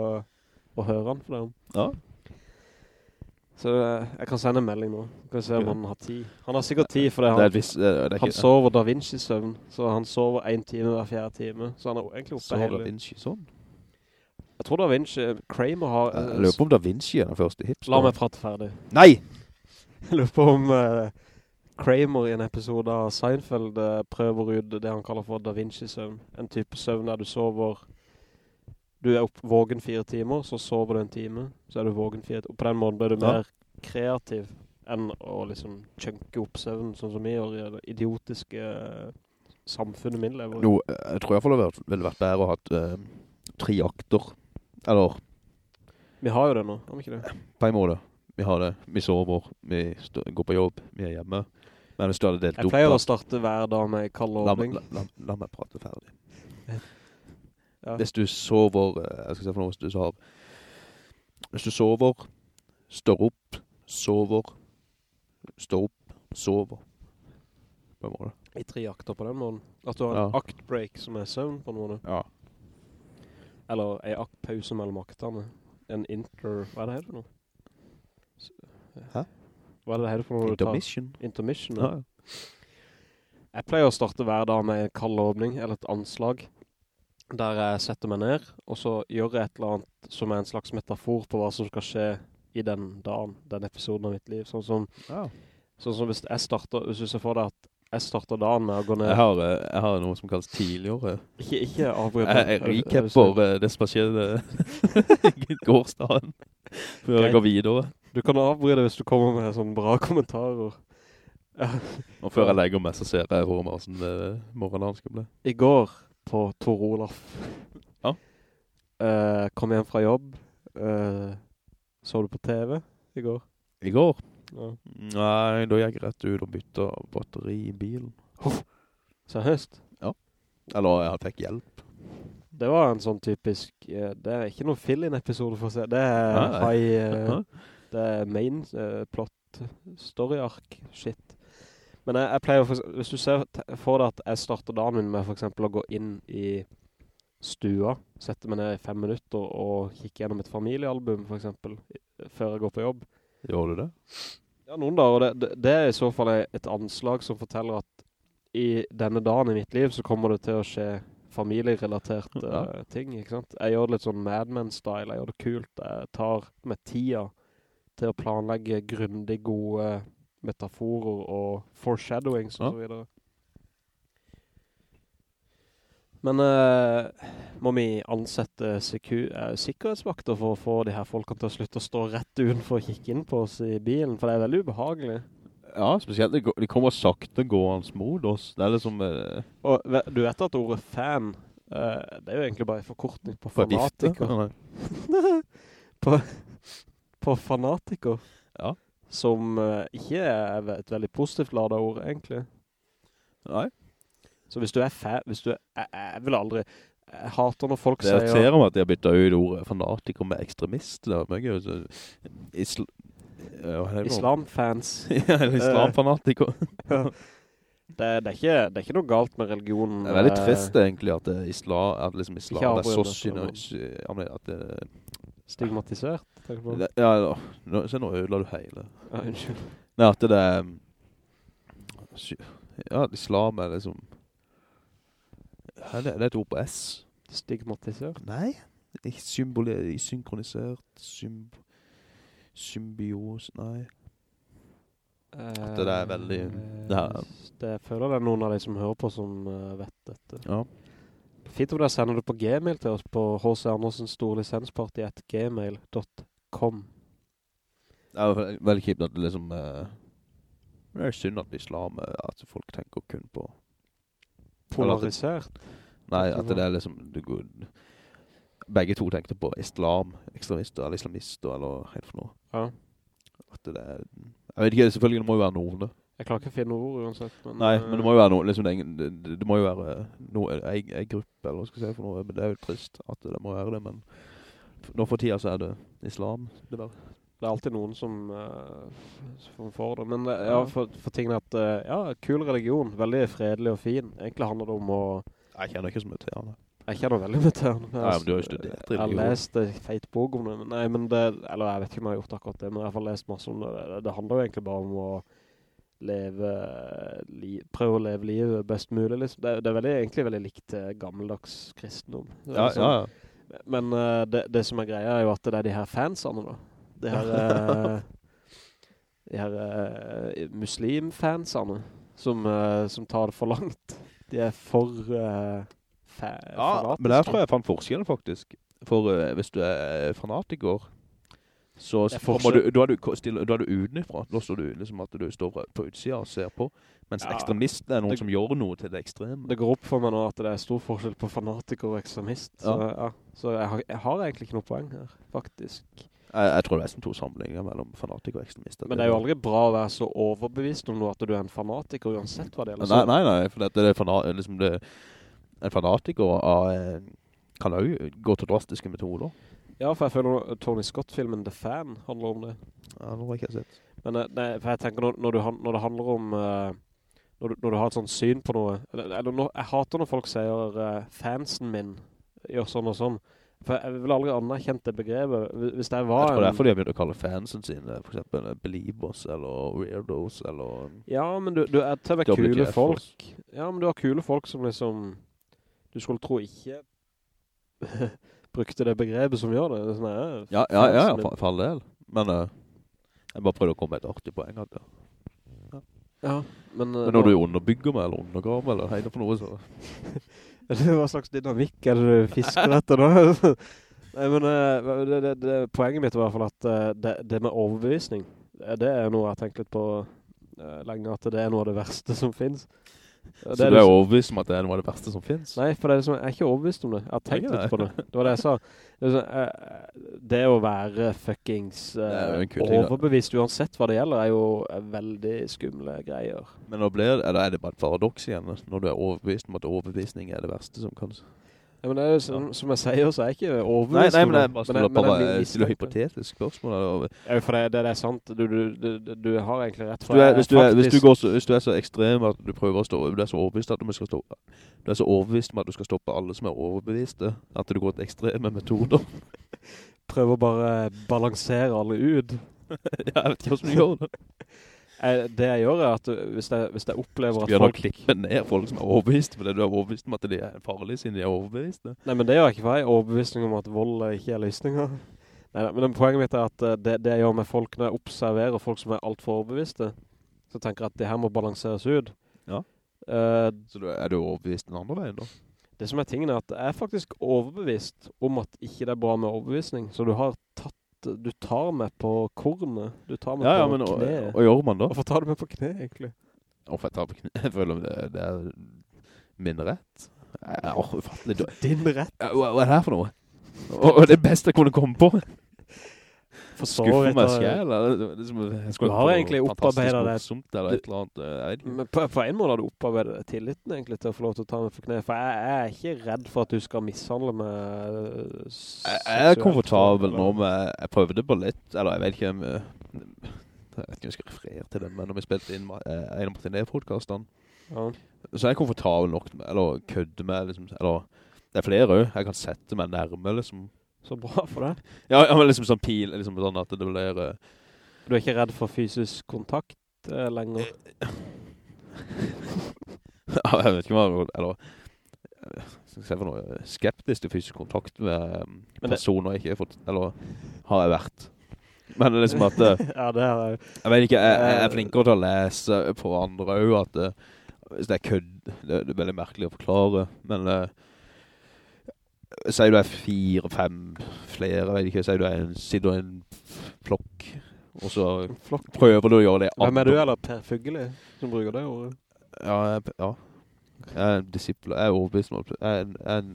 å høre han for det. Ja. Så eh, jeg kan sende en melding nå. Kan se om han har tid. Han har sikkert tid, for han, er han sover Da Vinci-søvn. Så han sover en time hver fjerde time. Så han er egentlig oppe så Da. Vinci sånn. Jeg tror Da Vinci, Kramer har... eh, Jeg lurer på om Da Vinci er den første hipster. La meg prate ferdig. Nei! Jeg lurer på om uh, Kramer i en episode av Seinfeld uh, prøver ut det han kaller for Da Vinci-søvn. En type søvn der du sover... Du er opp, vågen fire timer, så sover du en time, så er du vågen fire timer. Og på den måten blir du Ja. mer kreativ enn å liksom chunke opp søvn, sånn som vi gjør i det idiotiske eh, samfunnet min lever No, jeg tror i hvert fall det ville vært- bedre å ha eh, tre akter. Eller, Vi har jo det nå, har vi ikke det? på en måte. Vi har det. Vi sover, vi går på jobb, vi er hjemme. Men hvis du hadde delt Jeg pleier opp, å starte hver dag med kald la, la, la, la meg prate ferdig. Ja. Hvis du sover, eh, jeg skal se for noe, hvis du sover, hvis du sover, står opp, sover, står opp, sover. På en måte. I tre akter på den måten. At du har en Ja. aktbreak som er søvn på en måte. Ja. Eller en aktpause mellom akterne. En inter... Hva er det her for noe? Hæ? Hva er det her for noe? Intermission. Intermission. Ja. ja. Jeg pleier å starte hver dag med en kald åpning, eller et anslag, der jeg setter meg ned, og så gjør jeg et eller annet som er en slags metafor på hva som skal skje i den dagen, den episoden av mitt liv. Sånn som, oh. sånn som hvis jeg starter, hvis du ser for deg at jeg starter dagen med å gå ned... Jeg har, eh, jeg har noe som kalles tidligere. Ikke, ikke avbryt. Jeg, jeg recapper eh, det som har skjedd eh, i gårsdagen. Før jeg går videre. Du kan avbryte hvis du kommer med sånne bra kommentarer. Og før jeg legger meg, så ser jeg for morgenen eh, skal bli. I går på Tor Olaf. Ja. Uh, kom hjem fra jobb. Uh, så du på TV i går? I går? Ja. Nei, da gikk jeg rett ut og bytte batteri i bilen. Seriøst? Eller jeg fikk hjelp. Det var en sånn typisk... Uh, det er ikke noen fill-in-episode for å se. Det er high... eh, det er main plot, story-ark, shit. Men jeg, jeg pleier, for, hvis du ser for deg at jeg starter dagen min med for eksempel å gå inn i stua, sette meg ned i fem minutter og kikke gjennom et familiealbum for eksempel, før jeg går på jobb. Gjør du det? Ja, noen dager, og det, det, det er i så fall et anslag som forteller at i denne dagen i mitt liv så kommer det til å skje familierelaterte Ja. ting, ikke sant? Jeg gjør det litt sånn Mad Men-style, jeg gjør det kult, jeg tar med tida til å planlegge grundig gode metaforer og foreshadowings og Ja. så videre. Men uh, må vi ansette eh, sikkerhetsvakter for å få de her folkene til å slutte å stå rett utenfor og kikke inn på oss i bilen? For det er veldig ubehagelig. Ja, spesielt de, de kommer sakte gående mot oss. Det er liksom Uh, Og du vet at ordet fan, det er jo egentlig bare forkortning på fanatiker. På, på fanatiker. Ja. Som eh, ikke er et veldig positivt ladet ord, egentlig. Nei. Så hvis du er fan, hvis du er, jeg, jeg vil aldri, jeg hater når folk sier... Det irriterer meg at de har byttet ut ordet fanatiker med ekstremist. Isl ja? Islamfans. ja, islamfanatiker. det, det, er ikke, det er ikke noe galt med religionen. Det er veldig eh, trist egentlig at, islam, at liksom islam er så ja, at det, er Stigmatisert, tenker du på? Det- Ja, da. nå, se nå ødela du hele. Ja, unnskyld. Nei, at det er... um, Ja, islam er liksom... Ja, det, det er et ord på S. Stigmatisert? Nei, synkronisert, symb, symbios, nei. At det er veldig- Eh, det her- Det jeg føler det er noen av de som hører på som eh, vet dette. Ja. Fint om dere sender det på gmail til oss på H.C. Andersens gmail.com. Det er veldig kjipt at det liksom... uh, det er synd at islam, eh, at folk tenker kun på... Polarisert. Nei, at det er liksom... Det går, begge to tenkte på islam, ekstremister eller islamister, eller helt for noe. Ja. At det er... Jeg vet ikke, selvfølgelig det må jo være noen det. Jeg klarer ikke å finne ord uansett. Men, Nei, eh, men det må jo være noe, liksom, det, det, det- det må jo være noe, en, en gruppe, eller hva skal jeg si for noe, men det er jo trist at det må være det, men nå for tida så er det islam, det der. Det er alltid noen som, uh, som får det. Men uh, ja, for, for tingene at, uh, ja, kul religion, veldig fredelig og fin. Egentlig handler det om å, Jeg kjenner ikke så mye til han. jeg kjenner veldig mye til. Ja, men du har jo studert Jeg har lest en feit bok om det. Men, nei, men det, eller jeg vet ikke om jeg har gjort akkurat det, men jeg har lest masse om det. Det, det handler jo egentlig bare om å leve, li, prøve å leve livet best mulig, liksom. Det, det er veldig, egentlig veldig likt gammeldags kristendom. Ja, liksom- ja, ja. Men uh, det, det som er greia er jo at det er de her fansene da. De her, uh, de her uh, muslimfansene som, som tar det for langt. De er for uh, Ja, fanatiske. men der tror jeg jeg fant forskjellen faktisk. For hvis du er fanatiker, så er kommer du, da er du, stille, da er du udenifra, Da står du liksom at du står på utsida og ser på. Mens Ja. ekstremisten er noen Det- som gjør noe til det ekstreme. Det går opp for meg nå at det er stor forskjell på fanatiker og ekstremist. Så, ja. så jeg, har, jeg har egentlig ikke noe poeng her, faktisk. Jeg, jeg tror det er nesten to sammenligninger mellom fanatiker og ekstremist. Men det er jo aldri bra å være så overbevist om noe at du er en fanatiker uansett hva det gjelder. Nei, nei, nei, for dette er fanat, liksom det, en fanatiker av, kan jo gå til drastiske metoder. Ja, for jeg føler Tony Scott-filmen The Fan handler om det. Ja, det har jeg ikke sett. Men eh, nei, for jeg tenker når, når, du, når det handler om Uh, når, du, når du har et sånt syn på noe eller, eller når, jeg hater når folk sier uh, fansen min gjør sånn og sånn for jeg vil aldri anerkjent det begrepet Hvis- det var Jeg tror det en- er fordi jeg begynte å kalle fansen sine for eksempel Beliebos eller weirdos eller ja, men du, du er til å med kule folk ja, men du har kule folk som liksom du skulle tro ikke brukte det begrepet som gjør det, sånn, ja, Ja, ja, ja, ja for, for all del. Men uh, jeg bare prøvde å komme med et artig poeng. At, ja. ja, men, eh, Men når du underbygger meg eller undergraver meg eller hegner for noe, så... Hva slags dynamikk er det du fisker etter da? Nei, men uh, det, det, det, poenget mitt er i hvert fall at uh, det, det med overbevisning, det det er noe jeg har tenkt litt på uh, lenge, at det er noe av det verste som finnes. Så du er overbevist om at det er noe av det verste som finnes? Nei, for det er liksom, jeg er ikke overbevist om det. Jeg har tenkt litt på det. Det var det jeg sa. Det, liksom, eh, det å være fuckings uh, er kul ting, overbevist uansett hva det gjelder, er jo veldig skumle greier. Men nå blir, eller er det bare et paradoks igjen, når du er overbevist om at overbevisning er det verste som kan... Ja, men det er som, som jeg sier, så er jeg ikke overbevist nei, nei, men det er bare Men jeg- men jeg bare blir stille hypotetisk spørsmål. Ja, for det, det, det er sant. Du, du, du, du har egentlig rett. For du, er, hvis, du er, hvis, du går så, hvis du er så ekstrem at du prøver å stå, du er så overbevist at du skal stoppe, du er så overbevist om at du skal stoppe alle som er overbeviste, at du går til ekstreme metoder. prøver bare balansere alle ut. ja, jeg vet ikke hvordan du gjør det. Jeg, det jeg gjør er at hvis jeg, hvis jeg opplever at folk... klippe ned folk som er overbevist, fordi du er overbevist om at de er farlige siden de er overbeviste. Nei, men det gjør jeg ikke, for jeg er overbevisning om at vold ikke er løsninger. Nei, men poenget mitt er at eh, det, det jeg gjør med folk når jeg observerer folk som er alt for overbeviste, så tenker jeg at det her må balanseres ut. Ja. Uh, Så du, er du overbevist den andre veien da? det som er tingen er at jeg er faktisk overbevist om at ikke det er bra med overbevisning, så du har tatt, du tar meg på kornet, du tar meg Ja, ja, på men og, kne. og gjør man da? Hvorfor tar du meg på kne, egentlig? Hvorfor jeg tar på kne? Jeg føler det, det er min rett. Jeg dårlig. Din rett. Hva er det her for noe? Og, og det beste jeg kunne komme på. Forstår Skuffer meg selv. eller det- det er som- jeg skulle Du har egentlig opparbeidet det. morsomt eller et eller annet. eh. Men på, på en måte har du opparbeidet tilliten egentlig til å få lov til å ta meg for kne, for jeg, jeg er ikke redd for at du skal mishandle meg øh, Jeg er komfortabel nå med, jeg prøvde på litt, eller jeg vet ikke om, eh, jeg vet ikke om jeg skal referere til det, men når vi spilte inn eh, en av Martinet-podcasten Ja. så er jeg komfortabel nok med, eller kødde med, liksom, eller det er flere også, jeg kan sette meg nærme, liksom, Så bra for deg. Ja, ja, men liksom sånn pil, liksom sånn at det blir... Uh... Du er ikke redd for fysisk kontakt uh, lenger? ja, jeg vet ikke hva, eller... eh, jeg noe skeptisk til fysisk kontakt med personer jeg ikke har fått, eller har jeg vært. Men det er liksom at... ja, det er jeg. Jeg vet ikke, jeg, jeg er flinkere til å lese på andre også, at hvis det er kødd, det, det er veldig merkelig å forklare, men uh, sier du er fire, fem, flere, vet ikke, sier du er en, sitter i en flokk, og så Flokk. prøver du å gjøre det Hvem er du, eller Per Fugle, som bruker det ordet? Ja, jeg, ja. Jeg er en disippel, jeg er overbevist om jeg er en, en,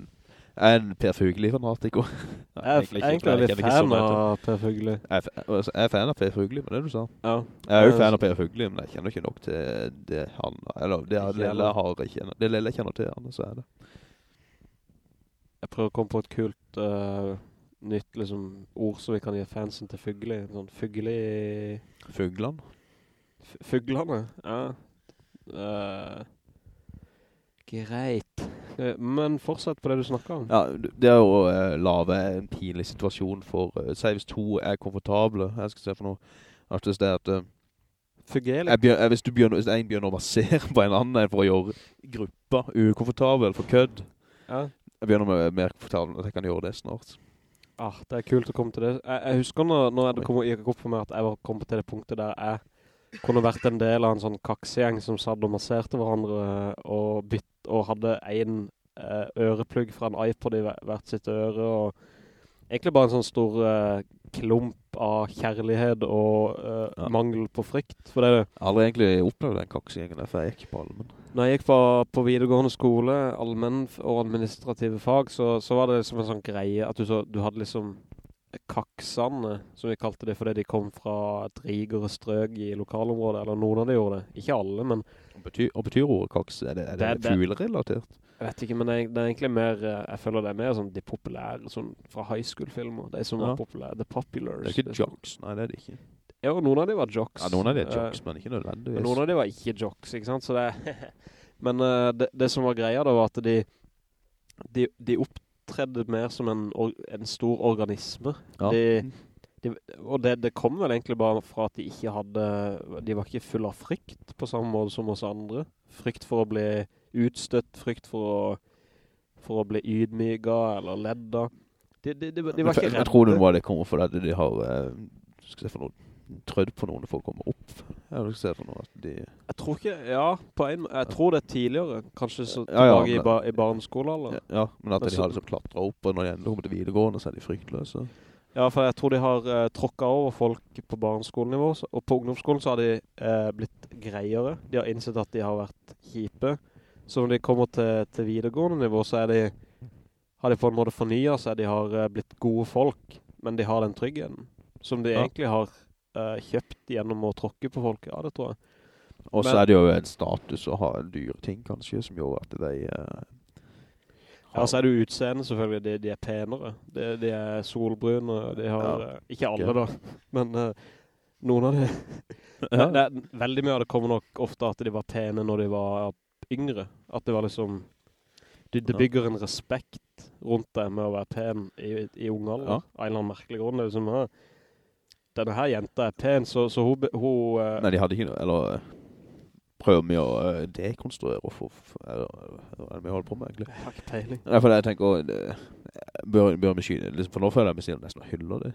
er Per Fugli-fanatiker. Jeg er egentlig litt fan av Per Fugli. Jeg er, altså, jeg er fan av Per Fugli, men det du sa. Ja. Jeg er jo fan av Per Fugli, men jeg kjenner ikke nok til det han, eller det lille jeg kjenner til han, så er det. Jeg prøver å komme på et kult uh, nytt liksom, ord som vi kan gi fansen til Fugli. Sånn Fugli... Fugland? F- Fuglene, ja. Uh, greit. Eh, men fortsett på det du snakker om. Ja, det er å uh, lave en pinlig situasjon for, uh, si hvis to er komfortable, jeg skal se for noe, artig det er at, uh, jeg begynner, hvis, du begynner, hvis en begynner å basere på en annen for å gjøre gruppa ukomfortabel for kødd, Ja. Jeg begynner med mer komfortabel at jeg kan gjøre det snart. Ah, det er kult å komme til det. Jeg, jeg husker når, når det kom, gikk opp for meg at jeg var kommet til det punktet der jeg kunne vært en del av en sånn kaksegjeng som satt og masserte hverandre og, bytt, og hadde en eh, øreplugg fra en iPod i hvert sitt øre og egentlig bare en sånn stor eh, klump av kjærlighet og uh, Ja. mangel på frykt. For det, Jeg har aldri egentlig opplevd den kaksegjengen der, for jeg gikk på allmenn. når jeg gikk på, på videregående skole, allmenn og administrative fag, så, så var det liksom en sånn greie at du, så, du hadde liksom kaksene, som vi kalte det, fordi de kom fra et rigere strøk i lokalområdet, eller noen av de gjorde det. Ikke alle, men Og betyr, og betyr ordet kaks, er det, er det, Det- det- fuglerelatert? Jeg vet ikke, men det, er- det er egentlig mer, eh, jeg føler det er mer sånn de populære, sånn fra high school-filmer, de som Ja. var populære, the populars. Det er ikke jocks, nei det er det ikke. Ja, noen av de var jocks. Ja, noen av de er jocks, uh, men ikke nødvendigvis. Men noen av de var ikke jocks, ikke sant? Så det, men uh, det, det som var greia da var at de, de, de opptredde mer som en, or, en stor organisme. ja. de- De, og det, det kom vel egentlig bare fra at de ikke hadde, de var ikke full av frykt på samme måte som oss andre. Frykt for å bli utstøtt, frykt for å, for å bli ydmyga eller ledda. De, de, de, de var ikke redde. jeg tror det var det kommer for at de har eh, skal se for noe, trødd på noen for å komme opp. Jeg. Jeg tror ikke, ja, på en, jeg tror det er tidligere, kanskje så Ja, ja, tilbake i, men- ba, i barneskolealder. Ja, ja, men at Men de så- har liksom klatret opp, og når de enda kommer til videregående, så er de fryktløse. Ja, for jeg tror de har uh, tråkket over folk på barneskolenivå, og på ungdomsskolen så har de eh, blitt greiere. De har innsett at de har vært kjipe. Så når de kommer til, til videregående nivå, så er de, har de på en måte fornyet seg. De har eh, blitt gode folk, men de har den tryggheten. Som de Ja. egentlig har uh, kjøpt gjennom å tråkke på folk. Ja, det tror jeg. Og så er det jo en status å ha en dyr ting, kanskje, som gjør at de... Uh, Ja, så er det jo utseende selvfølgelig. De, de er penere. De, de er solbrune. De har, Ja. ikke alle da, men noen av de Ja. Det veldig mye av det kommer nok ofte at de var pene når de var yngre. At det var liksom... Det, det bygger en respekt rundt deg med å være pen i, i ung alder. Ja. En eller annen merkelig grunn. Det er liksom, ja, denne her jenta er pen, så, så hun... hun uh, Nei, de hadde ikke noe, eller... eh, Prøver vi å eh, dekonstruere og få... Er er det vi holder på med, egentlig? jeg har ikke peiling. Nei, for jeg tenker, det, bør, bør vi skyne, liksom, for nå føler jeg vi nesten å hylle det.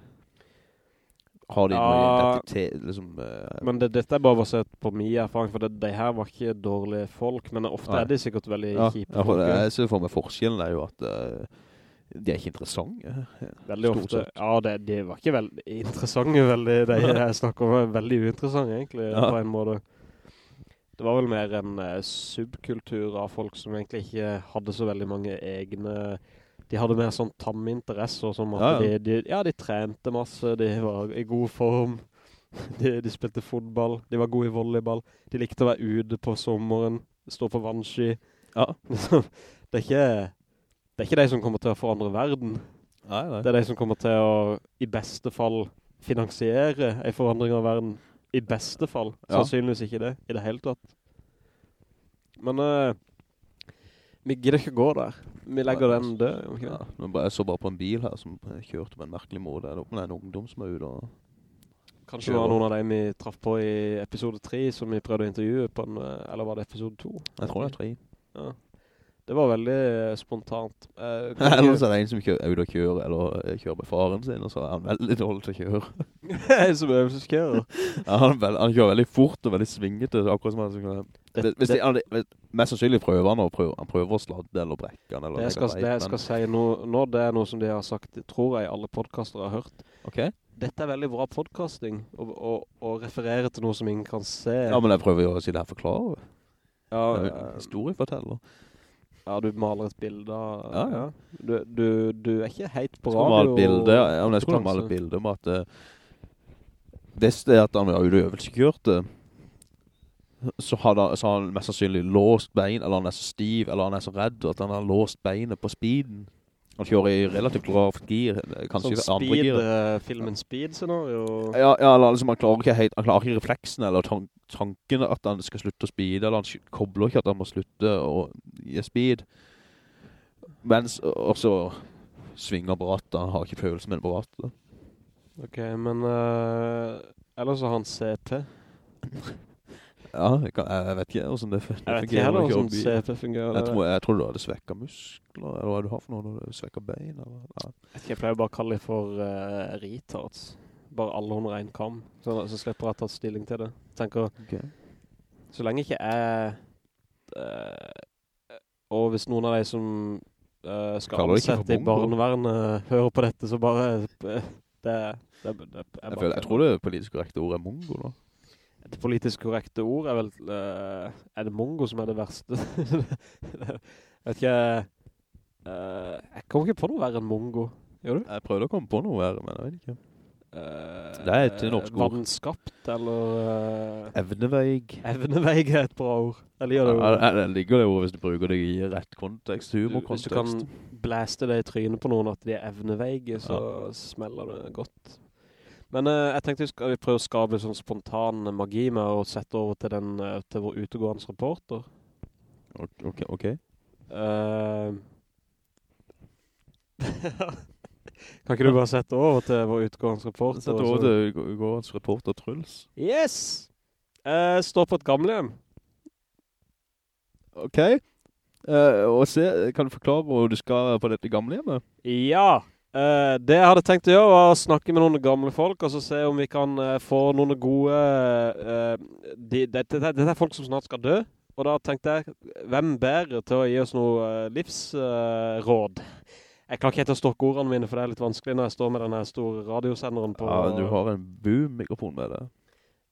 Har de noe identitet, liksom... Uh, Men det, dette er bare basert på min erfaring, for det, de her var ikke dårlige folk, men ofte Nei. er de sikkert veldig ja, kjipe ja, for folk. det, jeg ser for meg forskjellen er jo at uh, de er ikke interessante. Veldig Stort ofte. sett. Ja, det, de var ikke veldig interessante, veldig, de jeg snakker om, er veldig uinteressante egentlig, Ja. på en måte. Det var vel mer en uh, subkultur av folk som egentlig ikke hadde så veldig mange egne... De hadde mer sånn tamme interesser, som at Ja, ja. De, de, ja, de trente masse, de var i god form, de, de spilte fotball, de var gode i volleyball, de likte å være ute på sommeren, stå på vannski. Ja. Det er ikke... Det er ikke de som kommer til å forandre verden. Nei, nei. Det er de som kommer til å, i beste fall, finansiere en forandring av verden. I beste fall. Sannsynligvis ikke det, i det hele tatt. Men, eh, Vi gidder ikke gå der. Vi legger Nei, den død, gjør ikke Ja, det? bare- jeg så bare på en bil her som kjørte på en merkelig måte. Det er en ungdom som er ute og... Kanskje det var noen av dem vi traff på i episode 3 som vi prøvde å intervjue på en, eller var det episode 2? Jeg tror det er 3. Ja. Det var veldig eh, spontant. Eh, Eller så er det en som er ute og kjører, eller eh, kjører med faren sin, og så er han veldig dårlig til å kjøre. En som øvelseskjører. Ja, han, han kjører veldig fort og veldig svingete, akkurat som han skal... Det- Hvis det- de, hvis- mest sannsynlig prøver han å prøve, han prøver å sladde eller brekke han, eller Det jeg skal, det jeg skal si nå, nå, det er noe som de har sagt, tror jeg alle podcaster har hørt. men- Ok? Dette er veldig bra podcasting, å, referere til noe som ingen kan se. Ja, men jeg prøver jo å si det her forklare. ja, eh, Historieforteller. ja, du maler et bilde av... Ja, ja. Du, du, du er ikke heit på male radio. et bilde, ja, men jeg skulle male et bilde om at Uh, det at han var ute og øvelseskjørte, så har, han, så har han mest sannsynlig låst bein, eller han er så stiv, eller han er så redd at han har låst beinet på speeden. Han kjører i relativt lavt gir, kanskje Sånn andre speed, gir. eh, filmen Speed-scenario. Ja, ja, eller liksom han klarer ikke helt, han klarer ikke refleksen eller tan tanken at han skal slutte å speede, eller han kobler ikke at han må slutte å gi speed. Mens også svinger på rattet, han har ikke følelse med det på rattet. Ok, men uh, ellers har han CP. Ja, jeg, kan, jeg vet ikke hvordan det, det Jeg vet ikke fungerer heller hvordan. CP fungerer. Jeg tror, jeg tror du hadde svekket muskler, eller hva du har for noe når du svekker bein, eller? Ja. Jeg ikke, jeg pleier bare å kalle det for uh, retards. Bare alle under en kam. Så, så slipper jeg å ta stilling til det. Tenker, så lenge ikke jeg... Uh, og hvis noen av de som uh, skal Kaller ansette i barnevernet hører på dette, så bare... det, det, det, Jeg, bare- jeg tror det politisk korrekte ordet er mongo da. Det politisk korrekte ord er vel... uh, er det mongo som er det verste? jeg vet ikke... uh, jeg kommer ikke på noe verre enn mongo. Gjør du? Jeg prøvde å komme på noe verre, men jeg vet ikke. Uh, Det er et norsk ord. Vannskapt, eller... eh, Evneveig. evneveig er et bra ord. Eller gjør det Ja, det, ligger det ordet hvis du bruker det i rett kontekst, Hvis du humorkontekst. kan blæste det i trynet på noen at de er evneveige, så smeller det godt. Men uh, jeg tenkte vi skal vi prøve å skape sånn spontan magi med å sette over til, den, uh, til vår utegående reporter. Ok, ok. ok. Eh, kan ikke du bare sette over til vår utegående reporter? Sette over til utegående reporter Truls. Yes! Jeg står på et gamlehjem. Ok. Eh, og se, kan du forklare hvor du skal på dette gamlehjemmet? Ja, eh, det jeg hadde tenkt å gjøre var å snakke med noen gamle folk, og så se om vi kan uh, få noen gode... eh, de, dette, dette er folk som snart skal dø, og da tenkte jeg, hvem bedre til å gi oss noe livsråd? jeg klarer ikke helt å stokke ordene mine, for det er litt vanskelig når jeg står med denne store radiosenderen på... Ja, du har en boom-mikrofon med deg.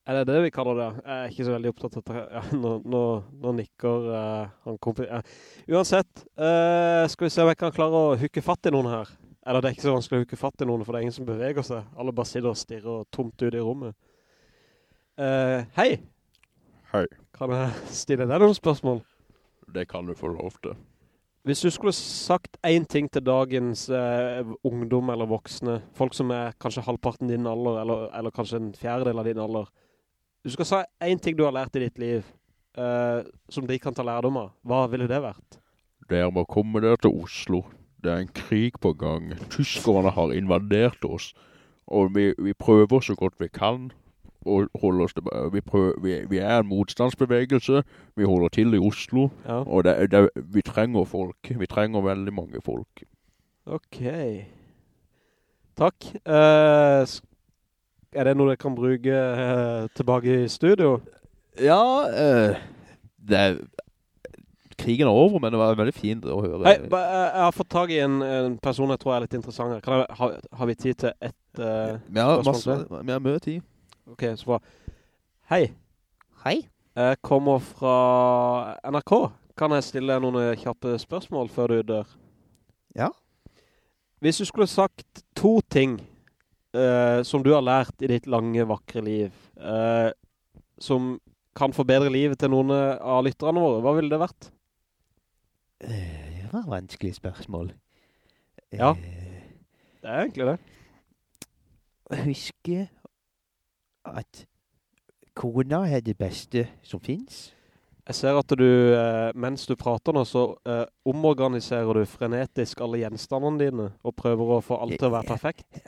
Er det det vi kaller det? Jeg er ikke så veldig opptatt av det. Ja, nå, nå, nå nikker uh, han kompis... Ja. Uansett, skal vi se om jeg kan klare å hukke fatt i noen her. Eller det er ikke så vanskelig å hukke fatt i noen, for det er ingen som beveger seg. Alle bare sitter og stirrer tomt ut i rommet. Uh, hei! Hei. Kan jeg stille deg noen spørsmål? Det kan du få lov til. Hvis du skulle sagt en ting til dagens eh, ungdom eller voksne, folk som er kanskje halvparten din alder, eller, eller kanskje en fjerdedel av din alder, du skal si en ting du har lært i ditt liv, eh, som de kan ta lærdom av, hva ville det vært? Dere må komme dere til Oslo. Det er en krig på gang. Tyskerne har invadert oss. Og vi, vi prøver så godt vi kan å holde oss tilbake. Vi, prøver, vi, vi er en motstandsbevegelse. Vi holder til i Oslo. Ja. Og det, det, vi trenger folk. Vi trenger veldig mange folk. Ok. Takk. Uh, er det noe jeg kan bruke uh, tilbake i studio? Ja, uh, det. Krigen er over, men det var veldig fint å høre. Hei, ba- eh, jeg har fått tag i en, en person jeg tror er litt interessant her. Kan jeg, ha, har vi tid til et... eh, vi har spørsmål masse, vi har mye tid. Ok, så bra. Hei, Hei. jeg kommer fra NRK. Kan jeg stille deg noen kjappe spørsmål før du dør? Ja. Hvis du skulle sagt to ting uh, som du har lært i ditt lange, vakre liv, uh, som kan forbedre livet til noen av lytterne våre, hva ville det vært? Eh, Det var et vanskelig spørsmål. Ja. Eh, Det er egentlig det. Husk at kona er det beste som finnes. Jeg ser at du, eh, mens du prater nå, så eh, omorganiserer du frenetisk alle gjenstandene dine, og prøver å få alt til å være perfekt.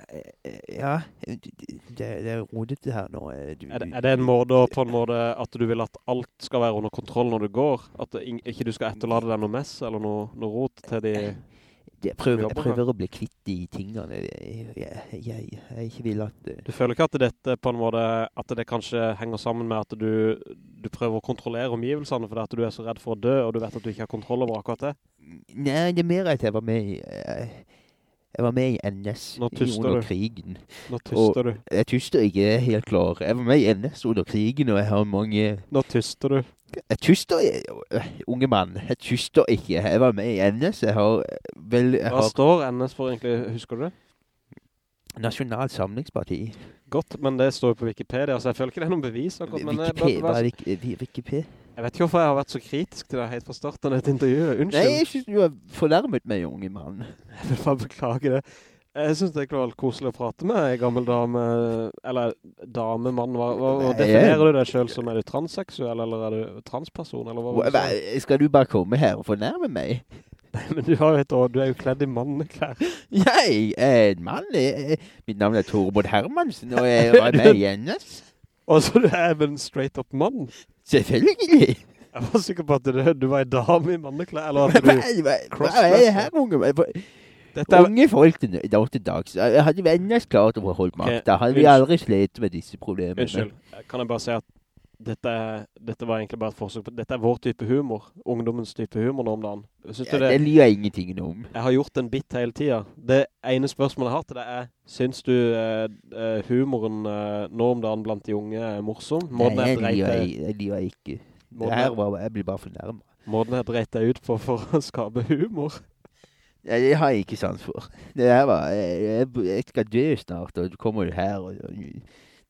Ja, det, det er rodet her nå. eh, Du, Er det, er det en måte på en måte at du vil at alt skal være under kontroll når du går? At ikke du skal etterlade deg noe mess eller noe, noe rot til de... jeg, prøver, jeg prøver å bli kvitt de tingene. Jeg, jeg, ikke vil at... eh, Du føler ikke at dette på en måte, at det kanskje henger sammen med at du, du prøver å kontrollere omgivelsene fordi at du er så redd for å dø, og du vet at du ikke har kontroll over akkurat det? Nei, det er mer at jeg var med i... eh, Jeg var med i NS i- under krigen. Nå tyster du. Jeg tyster ikke, helt klar. Jeg var med i NS under krigen, og jeg har mange... Nå tyster du. Jeg tyster, øh, unge mann. Jeg tyster ikke. Jeg var med i NS. Jeg har vel... Jeg Hva har står NS for egentlig, husker du det? Nasjonal Samlingsparti. Godt, men det står jo på Wikipedia, så jeg føler ikke det er noen bevis akkurat. Men Wikipedia, hva er Wik- Wikipedia? jeg vet ikke hvorfor jeg har vært så kritisk til deg helt fra starten av dette intervjuet. Unnskyld. Nei, jeg synes du har fornærmet meg, unge mann. Jeg vil bare beklage det. Jeg synes det er klart koselig å prate med en gammel dame, eller dame, mann. Hva, hva, hva definerer du deg selv som? Er du transseksuell, eller er du transperson, eller hva? Hva, du skal du bare komme her og fornærme meg? Nei, Men du har et du er jo kledd i manneklær. Jeg er en mann. Jeg, mitt navn er Torbjørn Hermansen, og jeg var med i NS. Og så du er en straight up mann. Selvfølgelig. Jeg var sikker på at du, du var en dame i manneklær, eller Hva, at du... hva, hva er det her, unge? Dette er, Unge folk til nå til dags. Hadde vi NS klart å holde makta, hadde vi aldri slitt med disse problemene. unnskyld, kan jeg bare si at dette, dette var egentlig bare et forsøk på, dette er vår type humor, ungdommens type humor nå om dagen. Synes Ja, det? det liker jeg ingenting om. Jeg har gjort en bit hele tiden. Det ene spørsmålet jeg har til deg er, synes du eh, eh, humoren eh, nå om dagen blant de unge er morsom? Måten Nei, jeg jeg liker, jeg, jeg liker ikke. Det her var, jeg blir bare fornærmet. måten jeg dreit deg ut på for å skape humor. Ja, det har jeg ikke sans for. Det her var, jeg, jeg, jeg skal dø snart, og du kommer jo her, og, og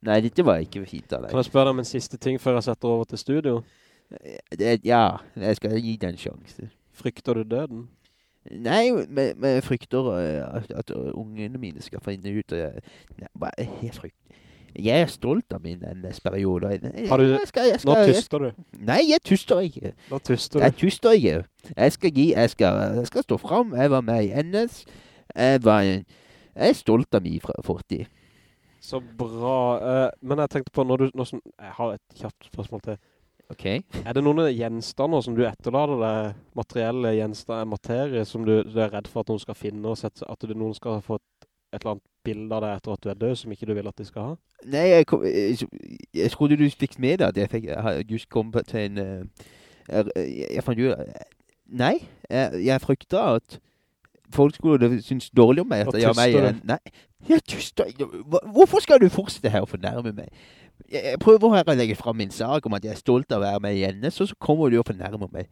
Nei, dette var ikke fint av Kan deg. jeg spørre deg om en siste ting før jeg setter over til studio? Det, ja, jeg skal gi deg en sjanse. Frykter du døden? Nei, men men jeg frykter eh, at, at ungene mine skal finne ut Og jeg, nei, hva- jeg frykter. Jeg er stolt av min NS-periode. Har du- skal, Nå tuster du. nei, jeg tyster ikke. Nå tyster Jeg tuster ikke. Jeg skal gi, jeg skal, jeg skal stå frem. Jeg var med i NS. Jeg var, jeg er stolt av min fortid. Så bra. Eh, men jeg tenkte på, når du, når som, jeg har et kjapt spørsmål til. Ok? Er det noen gjenstander som du etterlader deg, materielle gjenstander, materie, som du, du er redd for at noen skal finne, og sette, at det, noen skal få et, eller annet bilde av deg etter at du er død, som ikke du vil at de skal ha? Nei, jeg, kom, jeg, jeg trodde du fikk med deg at jeg, fikk, jeg just kom til en... eh, Jeg, jeg, fant jo... Nei, jeg, jeg frykter at folk skulle synes dårlig om meg At jeg meg. Nei, jeg tyster Hvorfor skal du fortsette her og fornærme meg? Jeg prøver her å legge frem min sak om at jeg er stolt av å være med i NS, og så kommer du og fornærmer meg.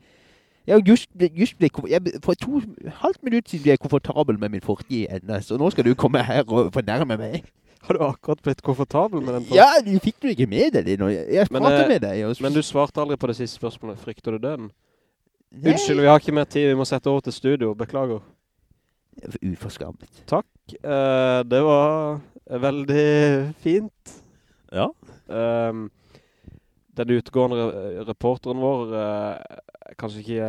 Jeg just, just ble, jeg, for to halvt minutt siden ble jeg komfortabel med min fortid i NS, og nå skal du komme her og fornærme meg. Har du akkurat blitt komfortabel med den? Ja, du fikk du ikke med deg det nå. Jeg Men, prater eh, med deg. Og, Men du svarte aldri på det siste spørsmålet. Frykter du døden? Nei. Unnskyld, vi har ikke mer tid. Vi må sette over til studio. Beklager. Uforskammet. Uh, det var veldig fint. Ja. Um, den utgående reporteren vår eh, er kanskje ikke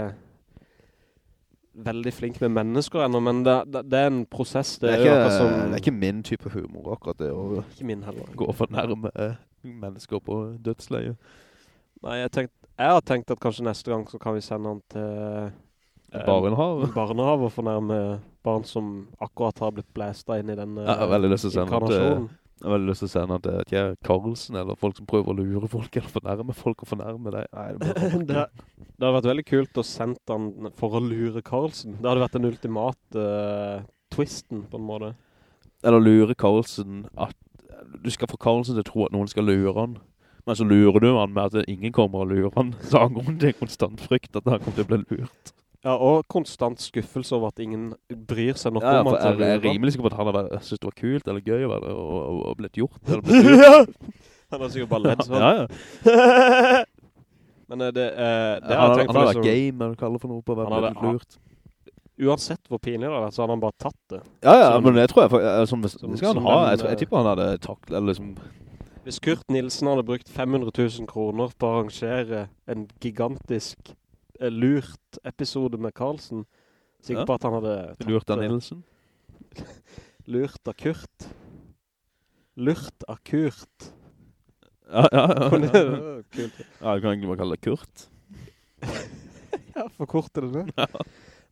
veldig flink med mennesker ennå, men det, det, det er en prosess. Det, Det er, ikke, er, som... det er ikke min type humor akkurat det å Ikke min heller. gå for nærme eh, mennesker på dødsleie. Nei, jeg, tenkt, jeg har tenkt at kanskje neste gang så kan vi sende han til... eh, Barnehave. barnehave og fornærme barn som akkurat har blitt blæsta inn i den Jeg ja, veldig lyst til å sende han til, inkarnasjonen. Jeg har veldig lyst til å sende han til er Karlsen, eller folk som prøver å lure folk, eller fornærme folk og fornærme deg. Nei, det, det, det hadde vært veldig kult å sende han for å lure Karlsen. Det hadde vært den ultimate uh, twisten, på en måte. Eller lure Karlsen at du skal få Karlsen til å tro at noen skal lure han. Men så lurer du han med at ingen kommer og lurer han. Så han går til en konstant frykt at han kommer til å bli lurt. Ja, og konstant skuffelse over at ingen bryr seg nok Ja, om at han jeg, jeg er rimelig sikker på at han har syntes det var kult eller gøy å være og, og, og blitt gjort. Eller blitt gjort. Han har sikkert bare ledd sånn. ja, ja. Men eh, det, eh, det har Han, jeg tenkt på. han har vært liksom, men eller hva kaller for noe på å Han være lurt. Uansett hvor pinlig det har vært, så hadde han bare tatt det. Ja, ja, Som- men jeg tror jeg, for- eh, som, som- skal han ha. den, Jeg, tror, jeg eh, tipper han hadde takt, eller liksom, Hvis Kurt Nilsen hadde brukt 500 000 kroner på å arrangere en gigantisk lurt episode med Carlsen, sikker Ja. på at han hadde tatt Lurt av Nilsen? Lurt av Kurt. Lurt av Kurt. Ja, ja, ja. Ja. Kult. ja du kan egentlig bare kalle det Kurt. Ja, for kort er det det.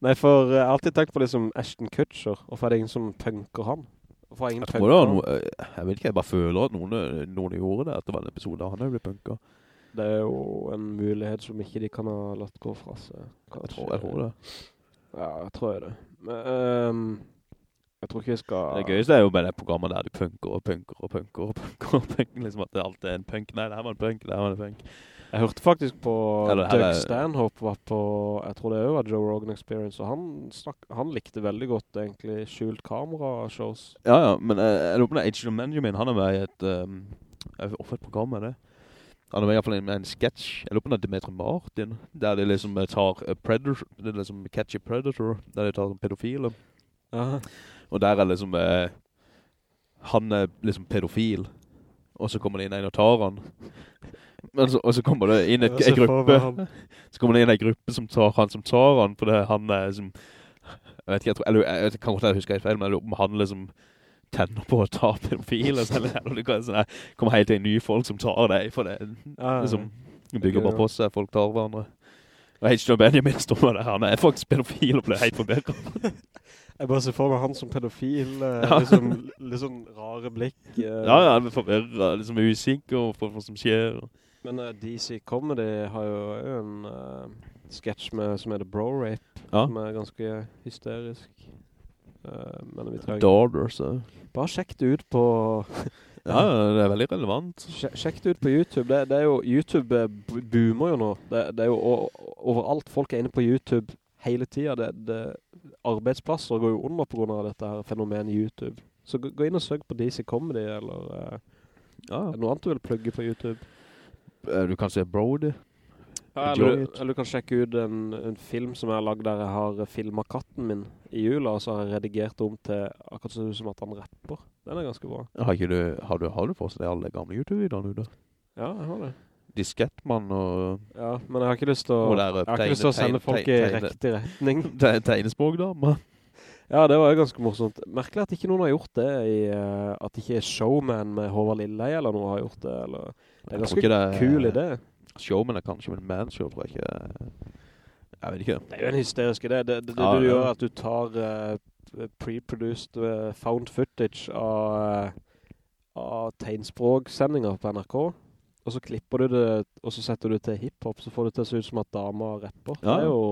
Nei, for eh, jeg har alltid tenkt på liksom Ashton Kutcher, hvorfor er det ingen som punker han? Jeg han? noe, eh, jeg vet ikke, jeg bare føler at noen, noen gjorde det, at det var en episode han blitt punket. Det er jo en mulighet som ikke de kan ha latt gå fra seg. Jeg tror, jeg tror det. Ja, jeg tror jeg det. Men, um, jeg tror ikke jeg skal... Det gøyeste er jo bare det programmet der du punker og punker og punker og punker og punker, liksom at det alltid er en punk. Nei, det her var en punk, det her var en punk. Jeg hørte faktisk på Eller, Doug er... Stanhope var på, jeg tror det også var Joe Rogan Experience, og han, snak, han likte veldig godt egentlig skjult kamera-shows. Ja, ja, men jeg, jeg håper det er H.G. Benjamin, han er med i et, um, hvorfor et program med det? Han er i hvert fall med en sketch, jeg lurer på det er Dimitri Martin, der de liksom eh, tar eh, Predator, det er liksom Catch a Predator, der de tar sånn pedofile. Aha. Og der er liksom, eh, han er liksom pedofil, og så kommer det inn en og tar han. Så, og så kommer det inn et, en gruppe, så kommer det inn en gruppe som tar han som tar han, for det han er liksom, jeg vet ikke, jeg tror, eller jeg, jeg kan godt jeg husker helt feil, men jeg lurer på om han liksom tenner på å ta pedofil, og sånn, eller det kan sånn, komme helt til nye folk som tar deg, for det liksom, bygger bare på seg, folk tar hverandre. Og H.J. Benjamin står med det her han er faktisk pedofil og ble helt forbedret. Jeg bare ser for meg han som pedofil, eh, Ja. liksom, sånn rare blikk. eh. Ja, ja, han blir forvirret, liksom usikker for hva som skjer. Men uh, DC Comedy har jo en uh, sketsj med, som heter Bro Rape, Ja. som er ganske hysterisk. Eh, men vi trenger... Daughter, så... Bare sjekk det ut på... Ja, det er veldig relevant. Sjekk det ut på YouTube. Det, det er jo, YouTube eh, boomer jo nå. Det, det er jo overalt. Folk er inne på YouTube hele tiden. Det, det, arbeidsplasser går jo under på grunn av dette her fenomenet YouTube. Så gå, gå inn og søk på DC Comedy, eller uh, Ja, noe annet du vil plugge på YouTube? Du kan se Brody. Ja, eller, eller du kan sjekke ut en, en film som jeg har lagd der jeg har filmet katten min i jula, og så har jeg redigert om til akkurat sånn som at han rapper. Den er ganske bra. Har, du, har, du, har du fortsatt alle gamle YouTube-videoene ute? Ja, jeg har det. Diskettmann og Ja, men jeg har ikke lyst til å, tegne- lyst til å sende tegne- folk i tegne- riktig retning. te tegnespråkdama. Ja, det var jo ganske morsomt. Merkelig at ikke noen har gjort det i, eh, at ikke Showman med Håvard Lilleheie eller noe har gjort det, eller, det er ganske det- kul idé. Showman er kanskje, men manshow tror jeg ikke. Jeg vet ikke. Det er jo en hysterisk idé. Det, det, det ah, du gjør at du tar uh, pre-produced uh, found footage av, eh, av tegnspråksendinger på NRK, og så klipper du det, og så setter du det til hiphop, så får det til å se ut som at damer rapper. Ja. Det er jo...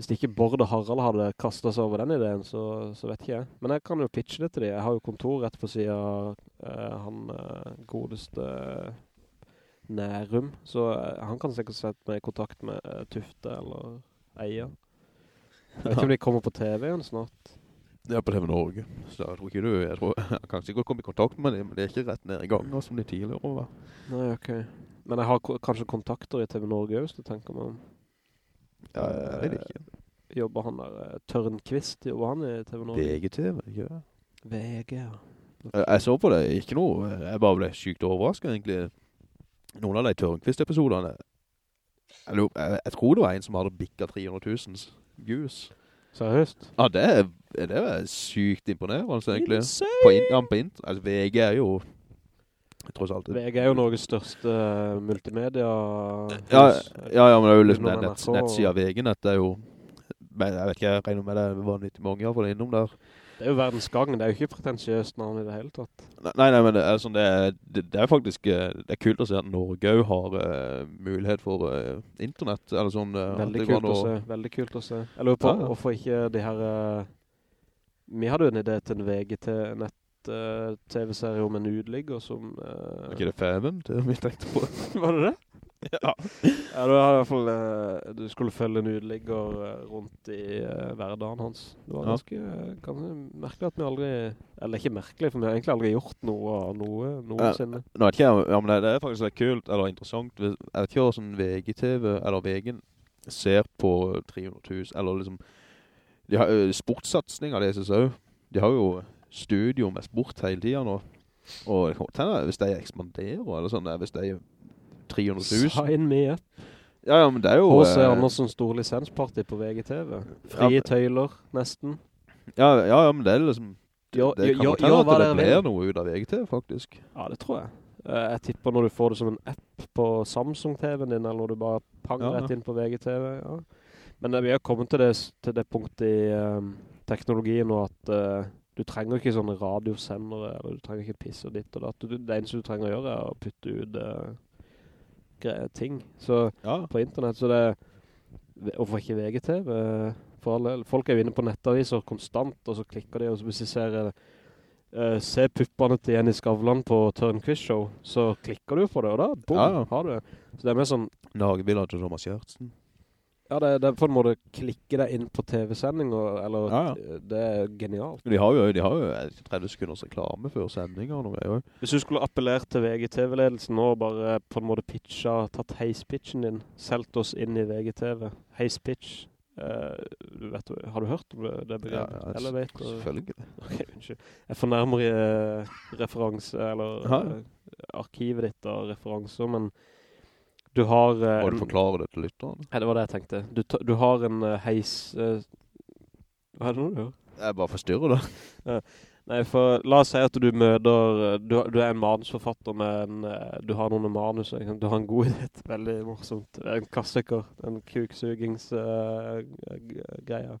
Hvis ikke Bård og Harald hadde kastet seg over den ideen, så, så vet ikke jeg. Men jeg kan jo pitche det til dem. Jeg har jo kontor rett på siden av eh, han uh, godeste Nærum, så eh, han kan sikkert sette meg i kontakt med uh, Tufte eller Eier. Jeg vet ikke om de kommer på TV igjen snart. Det er på TV Norge. Så jeg tror ikke du, jeg tror, jeg kan sikkert komme i kontakt med dem, men det er ikke rett ned i gangen som de tidligere var. Nei, ok. Men jeg har kanskje kontakter i TV Norge også, du tenker om. Ja, jeg vet ikke. Jobber han der, eh, Tørnqvist, jobber han i TV Norge? VGTV, ikke det? VG, ja. Jeg så på det, ikke noe, jeg bare ble sykt overrasket egentlig. Noen av de Tørnqvist-episoderne, jeg, jeg, tror det var en som hadde bikket 300 000 views. Seriøst? Ja, det er, det er sykt imponerende, altså, egentlig. På, in, ja, på in, altså VG er jo, tross alt, VG er jo Norges største multimedia. Ja, ja, ja, men det er jo liksom den nett, nettsiden VG-nett er jo, jeg vet ikke, jeg regner med det var vanvittig mange i hvert fall innom der. Det er jo verdens gang, det er jo ikke pretensiøst navn i det hele tatt. Nei, nei, men det er, sånn, det, er, det, er faktisk eh, det er kult å se at Norge har uh, mulighet for uh, internett, eller sånn. Uh, Veldig kult å se, veldig kult å se. Jeg lurer på Ja, ja. hvorfor ikke de her... vi hadde jo en idé til en VG-nett uh, TV-serie om en utligger som... Uh, ikke det Feven det vi tenkte på? Var det det? ja. Ja, du har i hvert fall, eh, du skulle følge en utligger eh, rundt i eh, hverdagen hans. Det var Ja. ganske, ganske merkelig at vi aldri, eller ikke merkelig, for vi har egentlig aldri gjort noe av noe noensinne. Nå vet ikke jeg, ja, men det, det er faktisk litt kult, eller interessant. Jeg vet ikke hva sånn VG-TV, eller VGen ser på 300 000, eller liksom, de har uh, sportsatsninger, det synes jeg. De har jo studio med sport hele tiden nå. Og hvis de ekspanderer, eller sånn, hvis de 300 000. Sign me up. Ja, ja, men det er jo... H.C. eh, Andersen stor lisensparty på VGTV. Frie Ja. tøyler, nesten. Ja, ja, ja, men det er liksom... Jo, Det kan jo, jo, jo, at det blir noe ut av VGTV, faktisk. Ja, det tror jeg. Eh, Jeg tipper når du får det som en app på Samsung-TV-en din, eller når du bare panger Ja, rett inn på VGTV, ja. Men eh, vi har kommet til det, til det punktet i um, teknologien nå at uh, du trenger ikke sånne radiosendere, eller du trenger ikke pisse ditt og datt. Det eneste du trenger å gjøre er å putte ut gre- ting. Så Ja, på internett, så det Hvorfor ikke VGTV? For alle, folk er jo inne på nettaviser konstant, og så klikker de, og så hvis de ser uh, Se puppene til Jenny Skavlan på Tørnqvist Show, så klikker du på det, og da, boom, Ja, har du det. Så det er mer sånn, Nagebilder til Thomas Gjertsen. Ja, det, det er på en måte klikke deg inn på TV-sendinger, eller Ja, ja. det er genialt. Men de har jo, de har jo eh, 30 sekunders reklame før sendinger og noe greier. Hvis du skulle appellert til VGTV-ledelsen nå, og bare på en måte pitcha, tatt heispitchen din, selgt oss inn i VGTV, heispitch, eh, du vet, har du hørt om det, begrepet? Ja, ja, Elevator? Selvfølgelig. Ok, unnskyld. Jeg fornærmer i eh, referanse, eller Ja. eh, arkivet ditt av referanser, men du har... eh, Må du forklare det til lytterne? Nei, det var det jeg tenkte. Du, ta- du har en uh, heis... Uh, hva er det nå du gjør? Jeg bare forstyrrer det. Nei, for la oss si at du møter, du, du er en manusforfatter med en, du har noen manus, du har en god idé, veldig morsomt, en klassiker, en kuksugings-greia.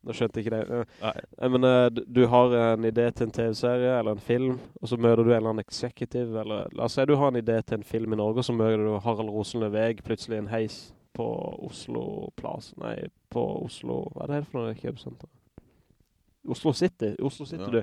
Nå skjønte ikke det. Nei. Men eh, du, har en idé til en TV-serie eller en film, og så møter du en eller annen executive, eller la oss si du har en idé til en film i Norge, og så møter du Harald Rosenløveg, plutselig en heis på Oslo Plaza, nei, på Oslo, hva er det for noe kjøpesenter? Oslo City, Oslo City Ja, du.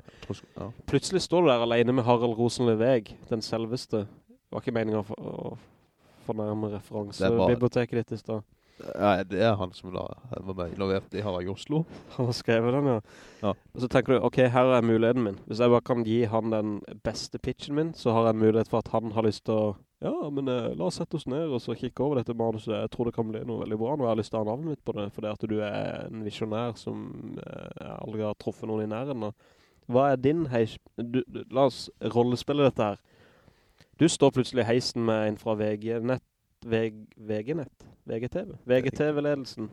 ja. Plutselig står du der alene med Harald Rosenløveg, den selveste. Det var ikke meningen å, for, å fornærme referanse. Det er bare- Biblioteket ditt i sted. Nei, det er han som da var involvert i Harald Oslo. Han har skrevet den, ja. Ja. Og så tenker du, ok, her er muligheten min. Hvis jeg bare kan gi han den beste pitchen min, så har jeg en mulighet for at han har lyst til å, ja, men eh, la oss sette oss ned og så kikke over dette manuset. Jeg tror det kan bli noe veldig bra jeg har lyst til å ha navnet mitt på det, fordi at du er en visionær som eh, aldri har truffet noen i næren. Hva er din heis? Du, du, la oss rollespille dette her. Du står plutselig i heisen med en fra VG-nett, VG, VG-nett, VGTV, VGTV-ledelsen.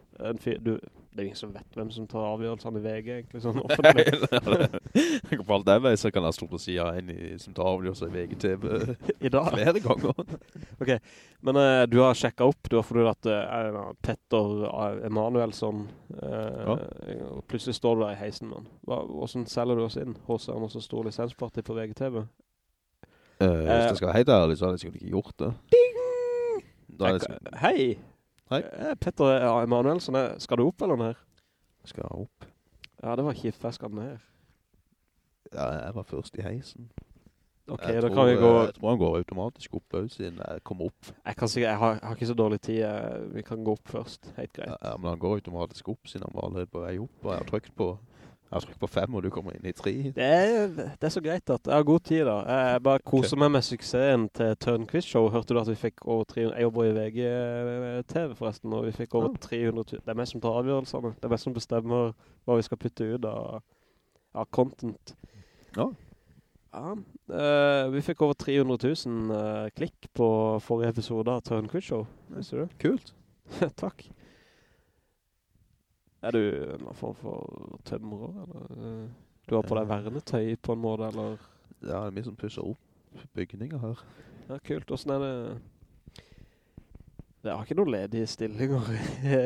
Du, det er ingen som vet hvem som tar avgjørelsene i VG, egentlig, sånn offentlig. På alt det vei så kan jeg stå på siden en i, som tar avgjørelser i VGTV I dag. flere ganger. Men uh, du har sjekket opp, du har funnet at uh, er Petter eh, Emanuelsson, eh, og plutselig står du der i heisen, mann. Hvordan selger du oss inn? H.C. Andersen stor lisensparti på VGTV? Hvis det skal heite ærlig, så hadde jeg sikkert ikke gjort det. Da det Hei! Hei. Eh, Petter Emanuelsen, eh, skal du opp eller ned? skal jeg opp. Ja, det var kjipt, jeg skal ned. Ja, jeg var først i heisen. Ok, jeg, tror, kan vi gå... jeg tror han går automatisk opp også, siden jeg kommer opp. Jeg kan sikkert, jeg har, jeg har ikke så dårlig tid, eh, vi kan gå opp først, helt greit. Ja, ja, men han går automatisk opp, siden han var allerede på vei opp. Og jeg har trykt på, jeg har trykt på fem, og du kommer inn i tre. Det er, det er så greit at jeg har god tid da. Jeg bare koser meg med suksessen til Tørnquist Show. Hørte du at vi fikk over 300... Jeg jobber i VG-TV forresten, og vi fikk over Ja. 300 Det er meg som tar avgjørelsene. Det er meg som bestemmer hva vi skal putte ut av, av content. Ja. Ja, eh, vi fikk over 300 000 eh, klikk på forrige episode av Tørnquist Show. Visste du? Kult. Takk. Er du en form for tømrer, eller? eh, Du har på deg vernetøy på en måte, eller? Ja, det er mye som pusser opp bygninger her. Ja, kult. Hvordan er det? Det har ikke noen ledige stillinger i,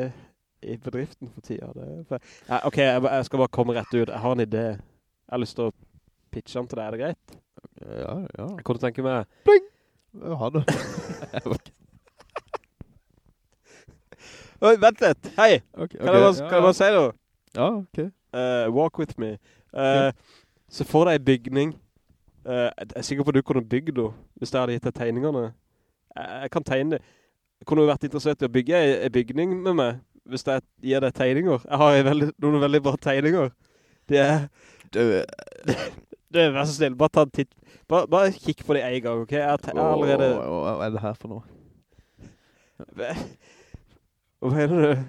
i bedriften for tida. For, ja, ok, jeg, jeg skal bare komme rett ut. Jeg har en idé. Jeg har lyst til å pitche den til deg. Er det greit? Ja, ja. Jeg kunne tenke meg... Ja, ha det. Oi, vent litt! Hei! Okay, Kan, jeg, bare, kan jeg bare si noe? Ja, ok. Uh, walk with me. Uh, okay. Så får deg en bygning. Uh, jeg er sikker på at du kunne bygge det, hvis jeg hadde gitt deg tegningene. Jeg, kan tegne det. Jeg kunne jo vært interessert i å bygge en, bygning med meg, hvis jeg gir deg tegninger. Jeg har veldig, noen veldig bra tegninger. Det er... Du, Du, vær så snill, bare ta en titt. Bare, bare kikk på det en gang, ok? Jeg har, allerede... Hva er det her for noe? Hva mener du?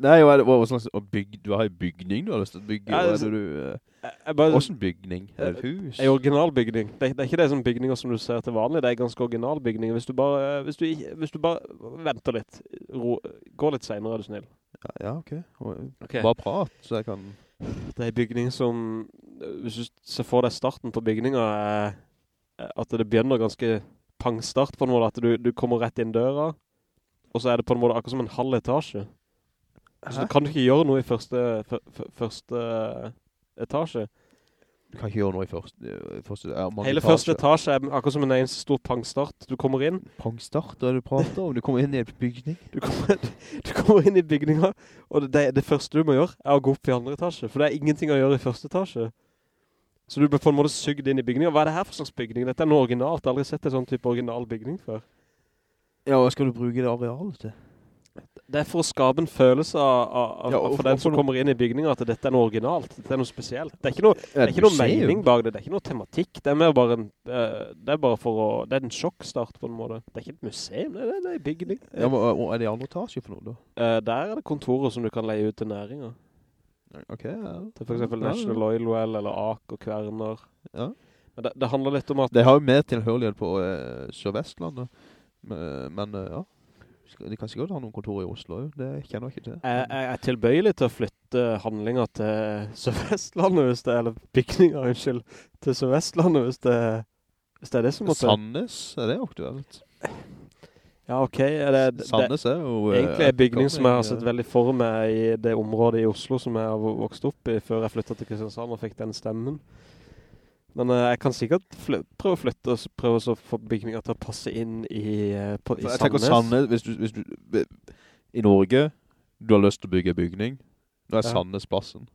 Nei, hva er det, hva, slags, byg, du har en bygning du har lyst til å bygge, Ja, hva er altså- det du, eh, Jeg, jeg bare, hvordan bygning? Er det et hus? En original bygning. Det, det er ikke det som bygninger som du ser til vanlig, det er ganske original bygning. Hvis du bare, hvis du, hvis du bare venter litt, ro, gå litt senere er du snill. Ja, ja, ok. Ok. Bare prat, så jeg kan... Det er en bygning som, hvis du ser for deg starten på bygningen, er at det begynner ganske pangstart på en måte, at du, du kommer rett inn døra, og så er det på en måte akkurat som en halv etasje. Så du kan ikke gjøre noe i første, første etasje. Du kan ikke gjøre noe i første... i første ja, Hele første etasje er akkurat som en eneste stor pangstart. Du kommer inn, Pangstart, er det du prater om? Du kommer inn i en bygning. Du kommer, du kommer inn i bygninga, og det, det, det første du må gjøre er å gå opp i andre etasje, for det er ingenting å gjøre i første etasje. Så du blir på en måte sugd inn i bygninga. Hva er det her for slags bygning? Dette er noe originalt. Jeg har aldri sett en sånn type original bygning før. Ja, hva skal du bruke det arealet til? Det er for å skape en følelse av, av, Ja, for for- den som kommer inn i bygningen at dette er noe originalt. Dette er noe spesielt. Det er ikke noe, det er ikke noe mening bak det. Det er ikke noe tematikk. Det er mer bare en, eh, det er bare for å, det er en sjokkstart på en måte. Det er ikke et museum, det er, det er en bygning. Ja, men er det andre etasje for noe da? Eh, der er det kontorer som du kan leie ut til næringer. Ok, ja. Til for eksempel. National Oil Well eller AK og Kverner. Ja. Men det, det handler litt om at Det har jo mer tilhørighet på uh, Sør-Vestlandet. Men, men eh, ja, de kan sikkert ha noen kontorer i Oslo, det kjenner jeg ikke til. jeg, jeg er tilbøyelig til å flytte handlinger til Sør-Vestlandet hvis det er, eller bygninger, unnskyld, til Sør-Vestlandet hvis det, hvis det er det som måtte... Sandnes, er det aktuelt? Ja, ok. Er det, det, Sandnes er jo... eh, egentlig en bygning som jeg har sett veldig for meg i det området i Oslo som jeg har vokst opp i før jeg flyttet til Kristiansand og fikk den stemmen. Men uh, jeg kan sikkert prøve å flytte og prøve å få bygninger til å passe inn i, uh, på, i Sandnes. jeg tenker Sandnes. Hvis du, hvis du, i Norge, du har lyst til å bygge bygning, nå er Ja. Sandnes plassen.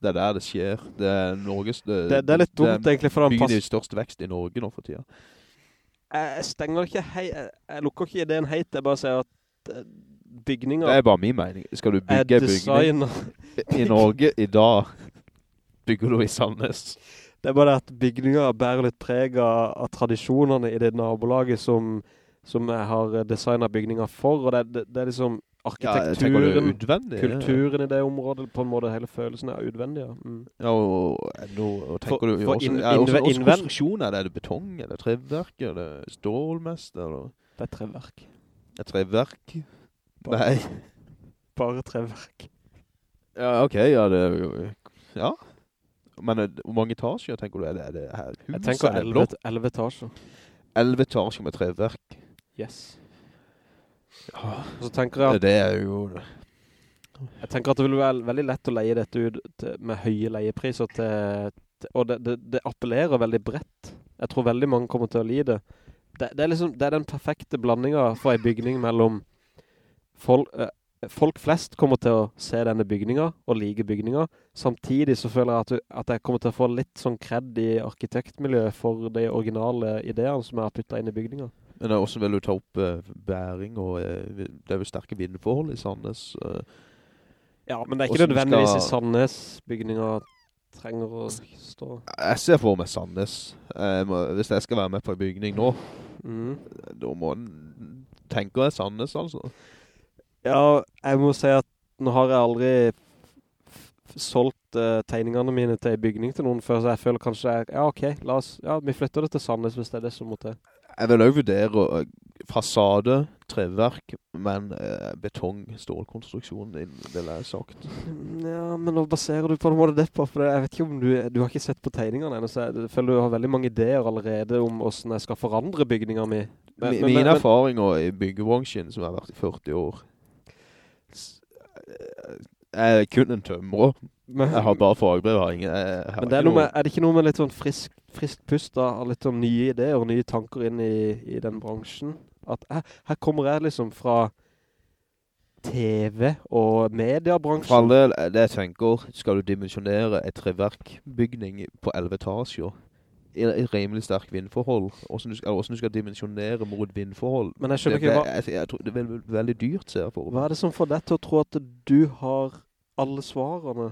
Det er der det skjer. Det er Norges... Det, Det, det er litt dumt egentlig, for den byen passer i størst vekst i Norge nå for tida. jeg stenger ikke hei, jeg, jeg lukker ikke ideen heit, jeg bare sier at eh, bygninger Det er bare min mening. Skal du er bygge bygning i Norge i dag, bygger du i Sandnes. Det er bare at bygninger bærer litt preg av, av tradisjonene i det nabolaget som, som jeg har designet bygninger for, og det, det, det er liksom arkitekturen, ja, kulturen i det området, på en måte hele følelsen er utvendig, ja. Mm. Ja, og, og, og tenker For- du for også, in, ja, også, også innvend- er det, det betong, er det treverk, er det stålmest, eller Det er treverk. er treverk? Bare, Nei. bare treverk. Ja, ok, ja, det jo, ja. Men eh, hvor mange etasjer tenker du, er det, er det her Huset Jeg tenker er 11, 11 etasjer. 11 etasjer med treverk. Yes. Ja, så tenker jeg at det er jo, Jeg tenker at det vil være veldig lett å leie dette ut til, med høye leiepriser til, til og det, det, det appellerer veldig bredt. Jeg tror veldig mange kommer til å lide. Det, det er liksom, det er den perfekte blandingen for en bygning mellom folk, eh, folk flest kommer til å se denne bygningen og like bygningen. Samtidig så føler jeg at, du, at jeg kommer til å få litt sånn kredd i arkitektmiljøet for de originale ideene som jeg har puttet inn i bygningen. men eh, også vil du ta opp eh, bæring, og eh, det er jo sterke vindforhold i Sandnes. eh. Ja, men det er ikke nødvendigvis skal- i Sandnes bygninger trenger å stå. jeg ser for meg Sandnes. Jeg må, hvis jeg skal være med på en bygning nå, mm. da må en tenke jeg Sandnes, altså. Ja, jeg må si at nå har jeg aldri solgt uh, tegningene mine til en bygning til noen før, så jeg føler kanskje, jeg, ja ok, la oss, ja, vi flytter det til Sandnes hvis det er det som må til. Jeg vil også vurdere eh, fasade, treverk, men eh, betong, stålkonstruksjon, det vil jeg sagt. Ja, men nå baserer du på en måte det på, for jeg vet ikke om du, du har ikke sett på tegningene ennå, så jeg, føler du har veldig mange ideer allerede om hvordan jeg skal forandre bygninger mi. Men- Mi- men- Mine men- erfaringer i byggebransjen, som har vært i 40 år, jeg er kun en tømmer. men- Jeg har bare fagbrev, har ingen... Har Men det er, med, er det ikke noe med litt sånn frisk, frisk pust da, av litt sånn nye ideer og nye tanker inn i, i den bransjen? At her, her kommer jeg liksom fra TV og For mediebransjen. all del, det jeg tenker, skal du dimensjonere et treverkbygning på 11 etasjer, rimelig sterk vindforhold, hvordan du, hvordan du skal dimensjonere mot vindforhold, Men jeg skjønner det, ikke, hva, jeg, jeg tror det er veldig, veldig dyrt, ser jeg for hva er det som får deg til å tro at du har alle svarene?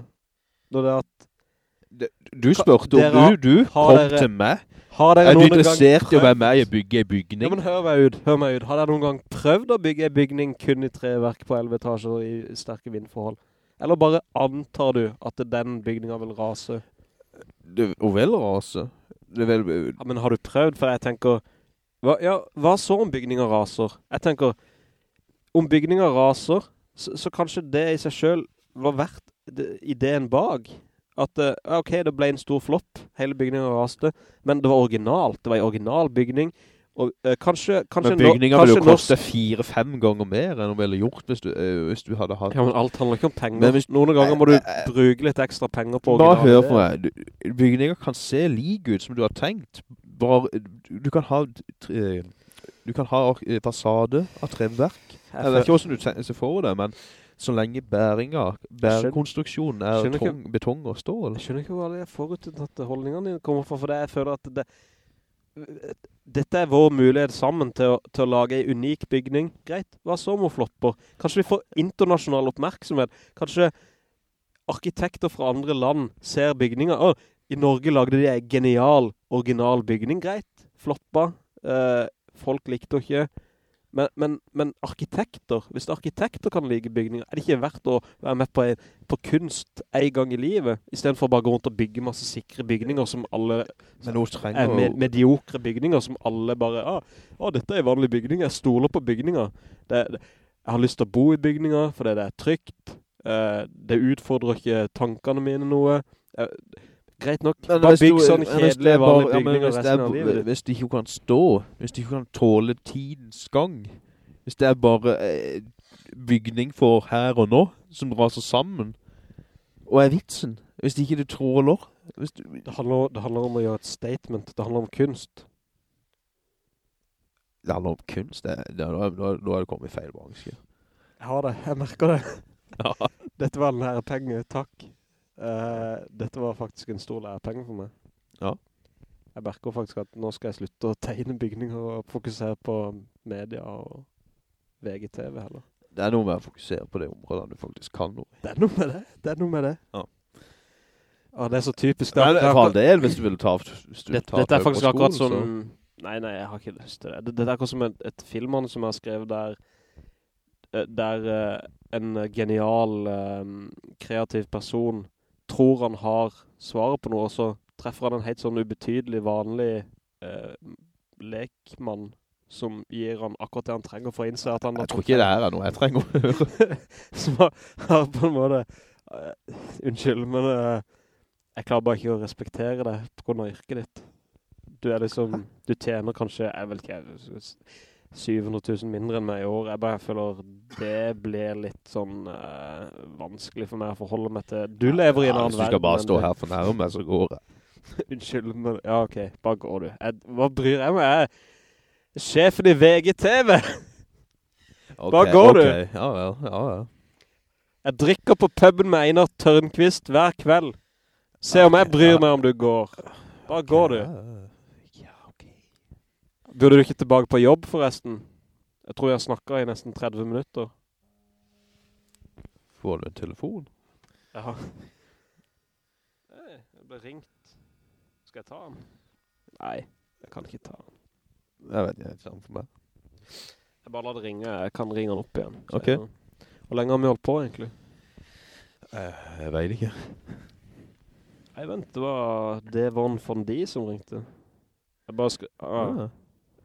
Når det er at Du spurte om du, du har kom dere- til meg. Er du interessert i å være med i å bygge en Ja, bygning? men hør meg ut, hør meg ut. Har dere noen gang prøvd å bygge en bygning kun i treverk på 11 etasjer i sterke vindforhold? Eller bare antar du at den bygningen vil rase? Det, og vil rase. Vel... Ja, men har du prøvd? For jeg tenker, hva, ja, hva så om bygninger raser? Jeg tenker, om bygninger raser, så, så kanskje det i seg selv var verdt det, ideen bak. At, eh, ok, det ble en stor flopp, hele bygningen raste, men det var originalt, det var en original bygning, og eh, kanskje, kanskje, Men bygninger ville jo koste fire-fem ganger mer enn de ville gjort hvis du, eh, hvis du hadde hatt... Ja, men alt handler ikke om penger. Men hvis- Noen ganger må du Eh, eh, bruke litt ekstra penger på Bare hør på meg. Du, bygninger kan se like ut som du har tenkt. Bare, du, du kan ha... tre- Du kan ha eh, fasade av treverk. Jeg vet ikke hvordan du tenker for det, men så lenge bæringa, bærekonstruksjonen er betong og stål. Jeg skjønner ikke hva det er forutinntatte holdningene dine kommer fra, for det jeg føler at det, dette er vår mulighet sammen til å, til å lage en unik bygning. Greit, hva så må flopper? Kanskje vi får internasjonal oppmerksomhet? Kanskje arkitekter fra andre land ser bygninger? Å, i Norge lagde de en genial, original bygning. Greit, floppa. Eh, folk likte ikke. Men, men, men arkitekter, hvis arkitekter kan like bygninger, er det ikke verdt å være med på, en, på kunst en gang i livet, i stedet for å bare gå rundt og bygge masse sikre bygninger som alle Men er trenger med, mediokre bygninger som alle bare, ah, ah, dette er vanlig bygning, jeg stoler på bygninger. Det, det, jeg har lyst til å bo i bygninger, fordi det er trygt. Eh, det utfordrer ikke tankene mine noe. Eh, greit nok, Men bare bygg sånn kjedelig vanlig bygning det resten av livet. Hvis du ikke kan stå, hvis du ikke kan tåle tidens gang, hvis det er bare eh, bygning for her og nå, som raser sammen, og er vitsen, hvis du ikke du tråler. hvis du, Det handler, det handler om å gjøre et statement, det handler om kunst. det handler om kunst, det, det, nå, nå, nå er det kommet i feil bransje. Jeg har det, jeg merker det. Ja. Dette var denne penge, takk. Eh, dette var faktisk en stor lærepenge for meg. Ja. Jeg merker faktisk at nå skal jeg slutte å tegne bygninger og fokusere på media og VGTV heller. Det er noe med å fokusere på det området du faktisk kan noe. Det er noe med det, det er noe med det. Ja. Ja, det er så typisk. Det er for akkurat- del, hvis du vil ta, hvis du dette, tar dette er faktisk skolen, akkurat som... Så. Nei, nei, jeg har ikke lyst til det. Det- er akkurat som et, et filmmann som jeg har skrevet der, eh, der uh, en genial, um, kreativ person tror han har svaret på noe, og så treffer han en helt sånn ubetydelig, vanlig eh, lekmann som gir han akkurat det han trenger for å innse at han... Jeg tror ikke det er noe jeg trenger å høre. som har, har på en måte Uh, unnskyld, men uh, jeg klarer bare ikke å respektere det på grunn av yrket ditt. Du er liksom, du tjener kanskje, jeg vet ikke, 700 000 mindre enn meg i år. Jeg bare føler det blir litt sånn uh, vanskelig for meg å forholde meg til. Du lever i en Ja, annen Hvis du verden. skal bare stå her for nærme, så går jeg. Unnskyld, men ja, ok, bare går du. Jeg, hva bryr jeg meg? Jeg er sjefen i VGTV. Bare går går du. Ja, ja, ja, ja. Jeg drikker på puben med Einar Tørnqvist hver kveld. Se om jeg bryr meg om du går. Bare går du. Ja, ja. Ja. Burde du ikke tilbake på jobb forresten? Jeg tror jeg snakket i nesten 30 minutter. Får du en telefon? Ja. Jeg ble ringt. Skal jeg ta den? Nei, jeg kan ikke ta den. Jeg vet ikke, jeg er ikke sant for meg. Jeg bare la det ringe. Jeg kan ringe den opp igjen. Ok. Hvor lenge har vi holdt på egentlig? Eh, Jeg vet ikke. Nei, vent, det var Devon Fondi som ringte. Jeg bare skal... Ah, Ah,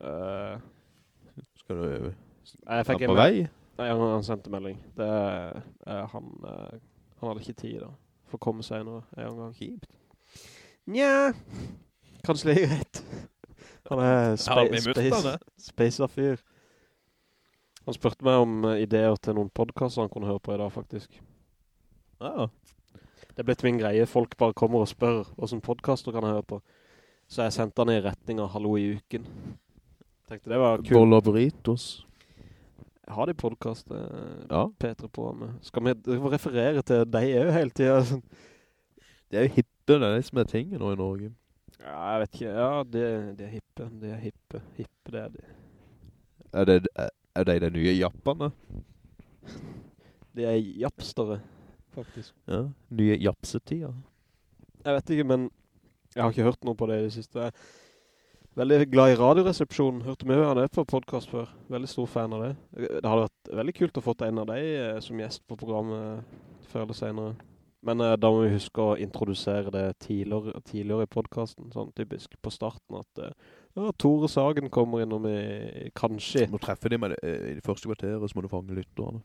eh, skal du jeg fikk en på vei? Nei, han, han sendte melding. Det, eh, han, uh, han hadde ikke tid da. For å komme senere en gang. Kjipt. Nja, kanskje det er greit. Han er spa space, spacer fyr. Han spurte meg om ideer til noen podcaster han kunne høre på i dag, faktisk. Ja. Det er blitt min greie. Folk bare kommer og spør hvordan podcaster kan jeg høre på. Så jeg sendte han i retning av Hallo i uken. Tenkte det var kult. Boller burritos. Har de podcast eh, Ja. Petre på med. Skal vi referere til deg jo hele tiden? sånn. Det er jo hippe, det er det som er tingen nå i Norge. Ja, jeg vet ikke. Ja, det, det er hippe. Det er hippe. Hippe, det er det. Er det, er, det de nye jappene? Det er japstere, faktisk. Ja, nye japsetider. Jeg vet ikke, men jeg har ikke hørt noe på det i det siste. Jeg veldig glad i radioresepsjonen. Hørte mye av det på podcast før. Veldig stor fan av det. Det hadde vært veldig kult å få en av deg eh, som gjest på programmet før eller senere. Men eh, da må vi huske å introdusere det tidligere, tidligere i podcasten, sånn typisk på starten, at eh, ja, Tore Sagen kommer innom i, kanskje. Du må treffe dem eh, i det første kvarteret, så må du fange lytterne.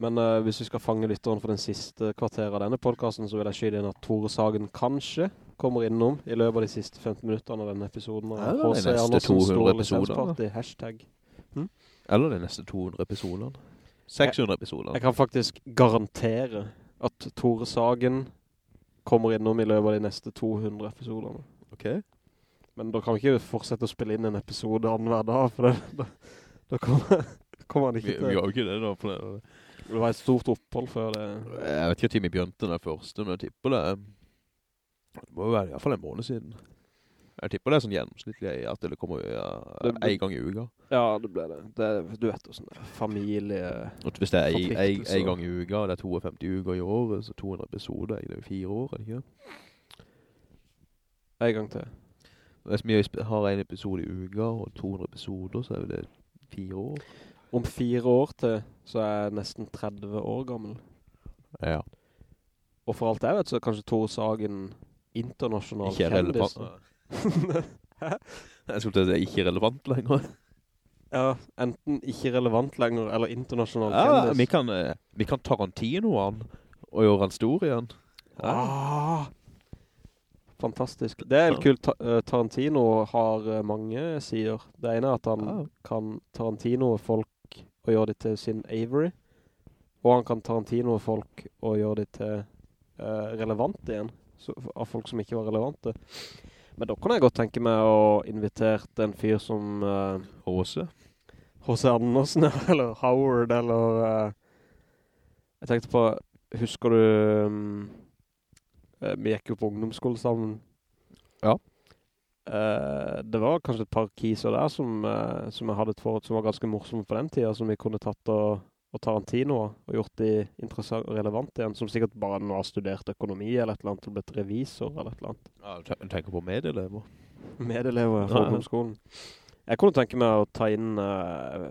Men uh, hvis vi skal fange lytterne for den siste kvarteret av denne podcasten, så vil jeg skyde inn at Tore Sagen kanskje kommer innom i løpet av de siste 15 minutterne av denne episoden. Eller de neste 200 episoderne. Hashtag. Hm? Eller de neste 200 episoderne. 600 episoderne. Jeg kan faktisk garantere at Tore Sagen kommer innom i løpet av de neste 200 episoderne. Ok. Men da kan vi ikke fortsette å spille inn en episode annen hver dag, for det, da, da kommer, kommer han ikke vi, til. Vi har jo ikke det da. For det. Det var et stort opphold før det. Jeg vet ikke om vi begynte den første, men jeg tipper det. Det må jo være i hvert fall en måned siden. Jeg tipper det er sånn gjennomsnittlig at det kommer ja, en gang i uka. Ja, det ble det. det du vet jo sånn familie... Og hvis det er en, en gang i uka, det er 52 uker i året, så 200 episoder, det er jo fire år, er det ikke? En gang til. Hvis vi har en episode i uka, og 200 episoder, så er det fire år. Om fire år til, så er jeg nesten 30 år gammel. Ja. Og for alt jeg vet, så er kanskje Thor Sagen internasjonal ikke kjendis. Hæ? Jeg skulle til å si ikke relevant lenger. Ja, enten ikke relevant lenger, eller internasjonal ja, kjendis. Vi kan, eh, vi kan Tarantino han, og gjøre han stor igjen. Ja. Ah, fantastisk. Det er helt kult. Ta Tarantino har eh, mange sider. Det ene er at han Ja. kan Tarantino folk og gjøre det til sin Avery. Og han kan Tarantino folk og gjøre det til uh, relevant igjen. Så, av folk som ikke var relevante. Men da kan jeg godt tenke meg å invitere en fyr som... Uh, H.C. H.C. Andersen, eller Howard, eller... Uh, jeg tenkte på, husker du... Um, vi gikk jo på ungdomsskole sammen. Ja. Uh, det var kanskje et par kiser der som, som jeg hadde et forhold som var ganske morsomme på den tiden, som vi kunne tatt og, og Tarantino og gjort de interessant og relevant igjen, som sikkert bare nå har studert økonomi eller et eller annet, og blitt revisor eller et eller annet. Ja, du tenker på medelever? Medelever fra ungdomsskolen. Jeg kunne tenke meg å ta inn, uh,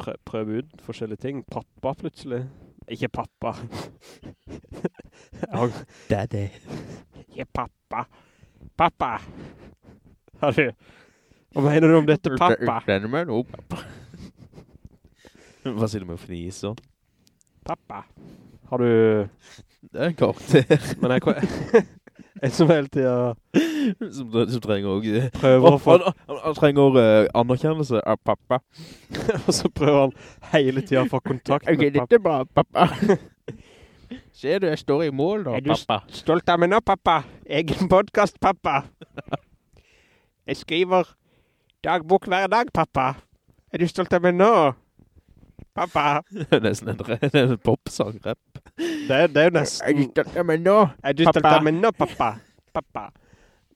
prø prøve ut forskjellige ting. Pappa plutselig. Ikke pappa. Daddy. Ikke pappa. Pappa. Hva mener du om dette, pappa? Denne med noe, pappa. Hva sier du med fniser? Pappa. Har du... Det er en karakter. Men jeg... En som hele tiden... Som, som trenger også... Prøver å få... Han, han, han trenger uh, anerkjennelse av pappa. Og så prøver han hele tiden å få kontakt Ok, med dette er bra, pappa. Ser du, jeg står i mål da, Er du pappa. stolt av meg nå, pappa? Egen podcast, pappa. Jeg skriver dagbok hver dag, pappa. Er du stolt av meg nå? Pappa. Det er nesten en, en popsang, rap. Det det er jo Er du nesten... stolt av meg nå? Er du stolt av meg nå, pappa? Pappa.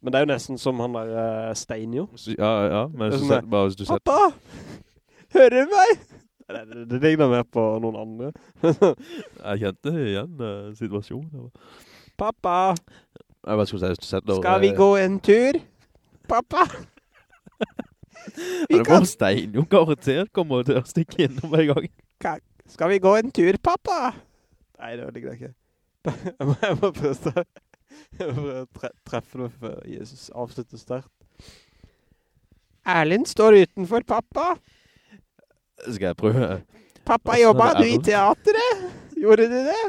Men det er jo nesten som han der uh, Stein, jo. Ja, ja, men hvis du sånn setter, bare hvis du setter... Pappa! Hører du meg? Det, det, det ligner mer på noen andre. Jeg kjente igjen uh, situasjonen. Pappa, Jeg vet ikke hvis du setter... skal vi gå en tur? Pappa! Vi kan... Stein, jo garantert kommer til å stikke innom en gang. Skal vi gå en tur, pappa? Nei, det ligger det ikke. Jeg må, jeg må prøve, jeg må prøve å tre, treffe meg før Jesus avslutter sterkt. Erlend står utenfor pappa. Skal jeg prøve? Pappa, jobba du i teateret? Gjorde du det?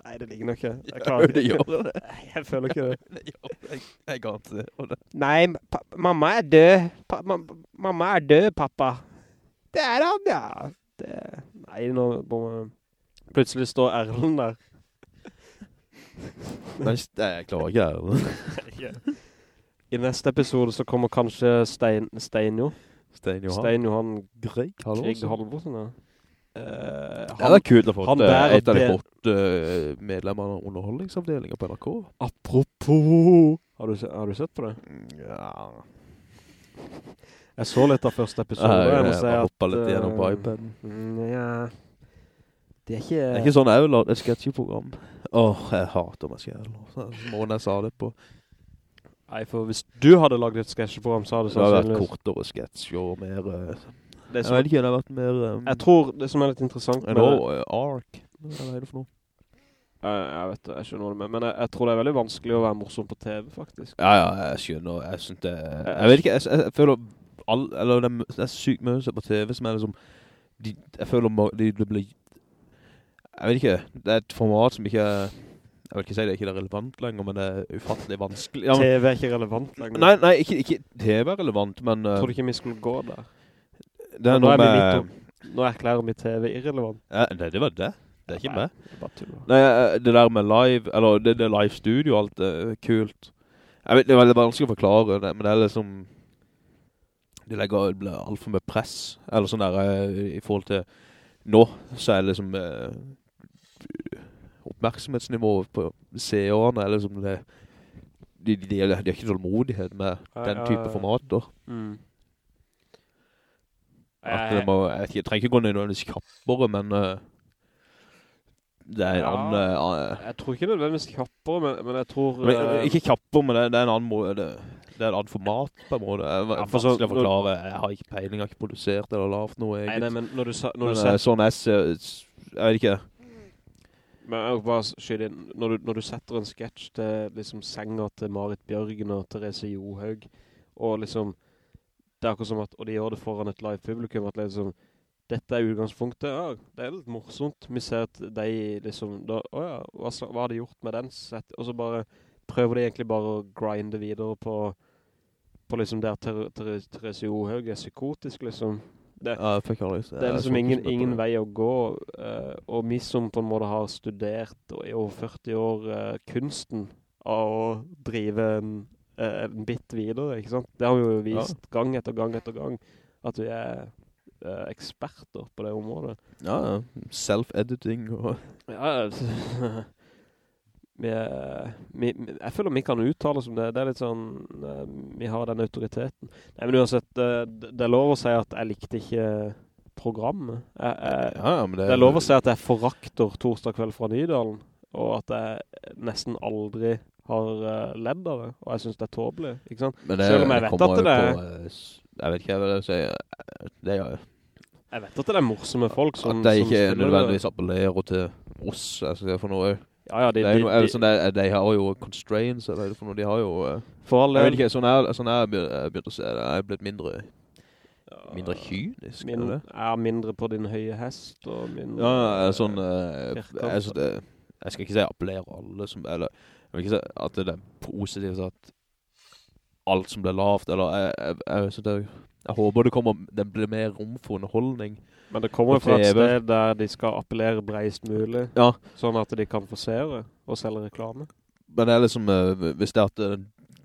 Nei, det ligger nok ikke. Jeg klarer det ikke. gjør det. Nei, jeg føler ikke det. Det. Jeg, jeg garanterer det. Nei, mamma er død. Pa ma mamma er død, pappa. Det er han, ja. Det... Nei, nå må man... Plutselig står Erlen der. Nei, jeg klarer ikke Erlen. I neste episode så kommer kanskje Stein, Steinjo. Stein Johan. Stein Johan Grieg Halvorsen. ja. Uh, han, Det er kult å få han et, bærer et av de korte uh, eh, medlemmene av underholdningsavdelingen på NRK. Apropos... Har du, har du sett på det? Ja. Jeg så litt av første episode. Jeg, jeg jeg, jeg at, hoppet litt gjennom på eh, iPaden. mm, Ja. Det er ikke... Det er ikke sånn jeg lage et sketsjeprogram. Åh, jeg hater meg. Så Måten jeg sa det på. Nei, for hvis du hadde laget et sketsjeprogram, så hadde det Det hadde vært kortere sketsjer og mer... eh, som, Jeg vet ikke, det har vært mer... um, jeg tror det som er litt interessant med uh, eh, ark. Hva er det for noe? jeg, jeg vet det, jeg skjønner det med. men jeg, jeg tror det er veldig vanskelig å være morsom på TV, faktisk. Ja, ja, jeg skjønner. Jeg synes det... Jeg vet ikke, jeg, jeg, jeg føler... All, eller det er, det er sykt mye på TV som er liksom... De, jeg føler de, det blir... Jeg vet ikke, det er et format som ikke er... Jeg vil ikke si det er ikke relevant lenger, men det er ufattelig vanskelig. Ja, men, TV er ikke relevant lenger. nei, nei, ikke, ikke TV er relevant, men... Uh, Tror du ikke vi skulle gå der. det er nå er med... midt Nå erklærer vi TV irrelevant. Ja, nei, det var det. Det er ikke meg. Det er bare tull. Nei, eh, det der med live, eller det, det live studio, alt det er kult. Jeg vet, det er veldig vanskelig å forklare det, men det er liksom... De legger det blir alt for mye press, eller sånn der, eh, i forhold til nå, så er det liksom eh, oppmerksomhetsnivået på seerne, eller liksom det, de, de, de, har ikke tålmodighet med Ja, den type ja. formater. Mm. At må, jeg, jeg trenger ikke gå nødvendigvis kjappere, men uh, det er en Ja. annen... Uh, Jeg tror ikke nødvendigvis kjappere, men, men jeg tror... Men, ikke kjappere, men det, det er en annen måte, det, det er et annet format på en måte. Jeg, Ja, for så- å forklare. Jeg har ikke peiling, jeg har ikke produsert eller lavt noe Nei, eget. nei, men når du, sa, når men du eh, setter... sånn jeg jeg vet ikke. Men jeg bare skyld inn, når du, når du setter en sketsj til liksom senga til Marit Bjørgen og Therese Johaug, og liksom, det er akkurat som at, og de gjør det foran et live publikum, at liksom, dette er utgangspunktet, ja, det er litt morsomt. Vi ser at de liksom, da, åja, hva, hva har de gjort med den? Og så bare prøver de egentlig bare å grinde videre på, på liksom der Ther Ther Therese Johaug er psykotisk, liksom. Det, Ja, jeg fikk aldri se. det er liksom ingen, ingen vei å gå, uh, og vi som på en måte har studert i over 40 år uh, kunsten av å drive en, uh, en bit videre, ikke sant? Det har vi jo vist gang etter gang etter gang, at vi er eksperter på det området. Ja, ja. Self-editing og... Ja, vi, vi, jeg føler vi kan uttale oss om det. Det er litt sånn, eh, vi har den autoriteten. Nei, men uansett, eh, det det er lov å si at jeg likte ikke programmet. Jeg, jeg, Ja, ja, men det... det er lov å si at jeg forakter torsdag kveld fra Nydalen, og at jeg nesten aldri har uh, ledd av det, og jeg synes det er tåbelig, ikke sant? Det, Selv om jeg vet at det er- eh, Jeg vet ikke hva jeg vil si. eh, Det gjør jeg. Jeg vet at det er morsomme folk som, At det ikke nødvendigvis appellerer til oss, si for noe... Ja, ja, de, Det er jo noe, er de, det sånn, det, de har jo constraints, eller er det for noe, de har jo... eh, for alle... Jeg vet ikke, sånn er, sånn er jeg begynt begynte å se det. Jeg er blitt mindre, mindre kynisk, min, eller? er mindre på din høye hest, og mindre... Ja, ja er sånn, eh, jeg, så det, jeg skal ikke si appellere alle som, eller, jeg vil ikke si at det er positivt at alt som blir lavt, eller jeg, jeg, jeg, jeg håper det kommer, det blir mer rom for underholdning. Men det kommer fra et sted der de skal appellere breist mulig, Ja, sånn at de kan forsere og selge reklame. men det er liksom, eh, hvis det, at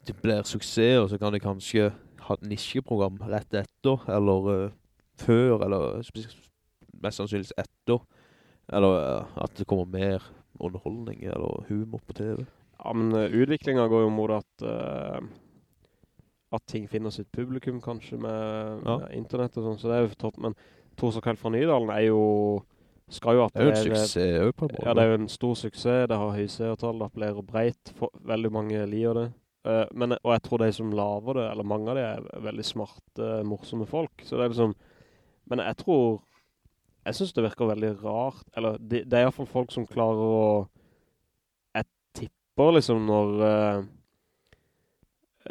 det, blir suksess, så kan de kanskje ha et nisjeprogram rett etter, eller uh, før, eller mest sannsynligvis etter, eller uh, at det kommer mer underholdning, eller humor på TV. Ja, men uh, utviklingen går jo mot at eh, at ting finner sitt publikum kanskje med, Ja. med internett og sånn, så det er jo for topp. Men Torsdag kveld fra Nydalen er jo, skal jo Det er jo en suksess jo på en måte. Ja, det er jo en stor suksess, det har høyseertall, det appellerer breit, veldig mange liker det. Uh, men, og jeg tror de som laver det, eller mange av de er veldig smarte, morsomme folk, så det er liksom... Men jeg tror, jeg synes det virker veldig rart, eller det, det er i hvert fall folk som klarer å... Jeg tipper liksom når... Uh,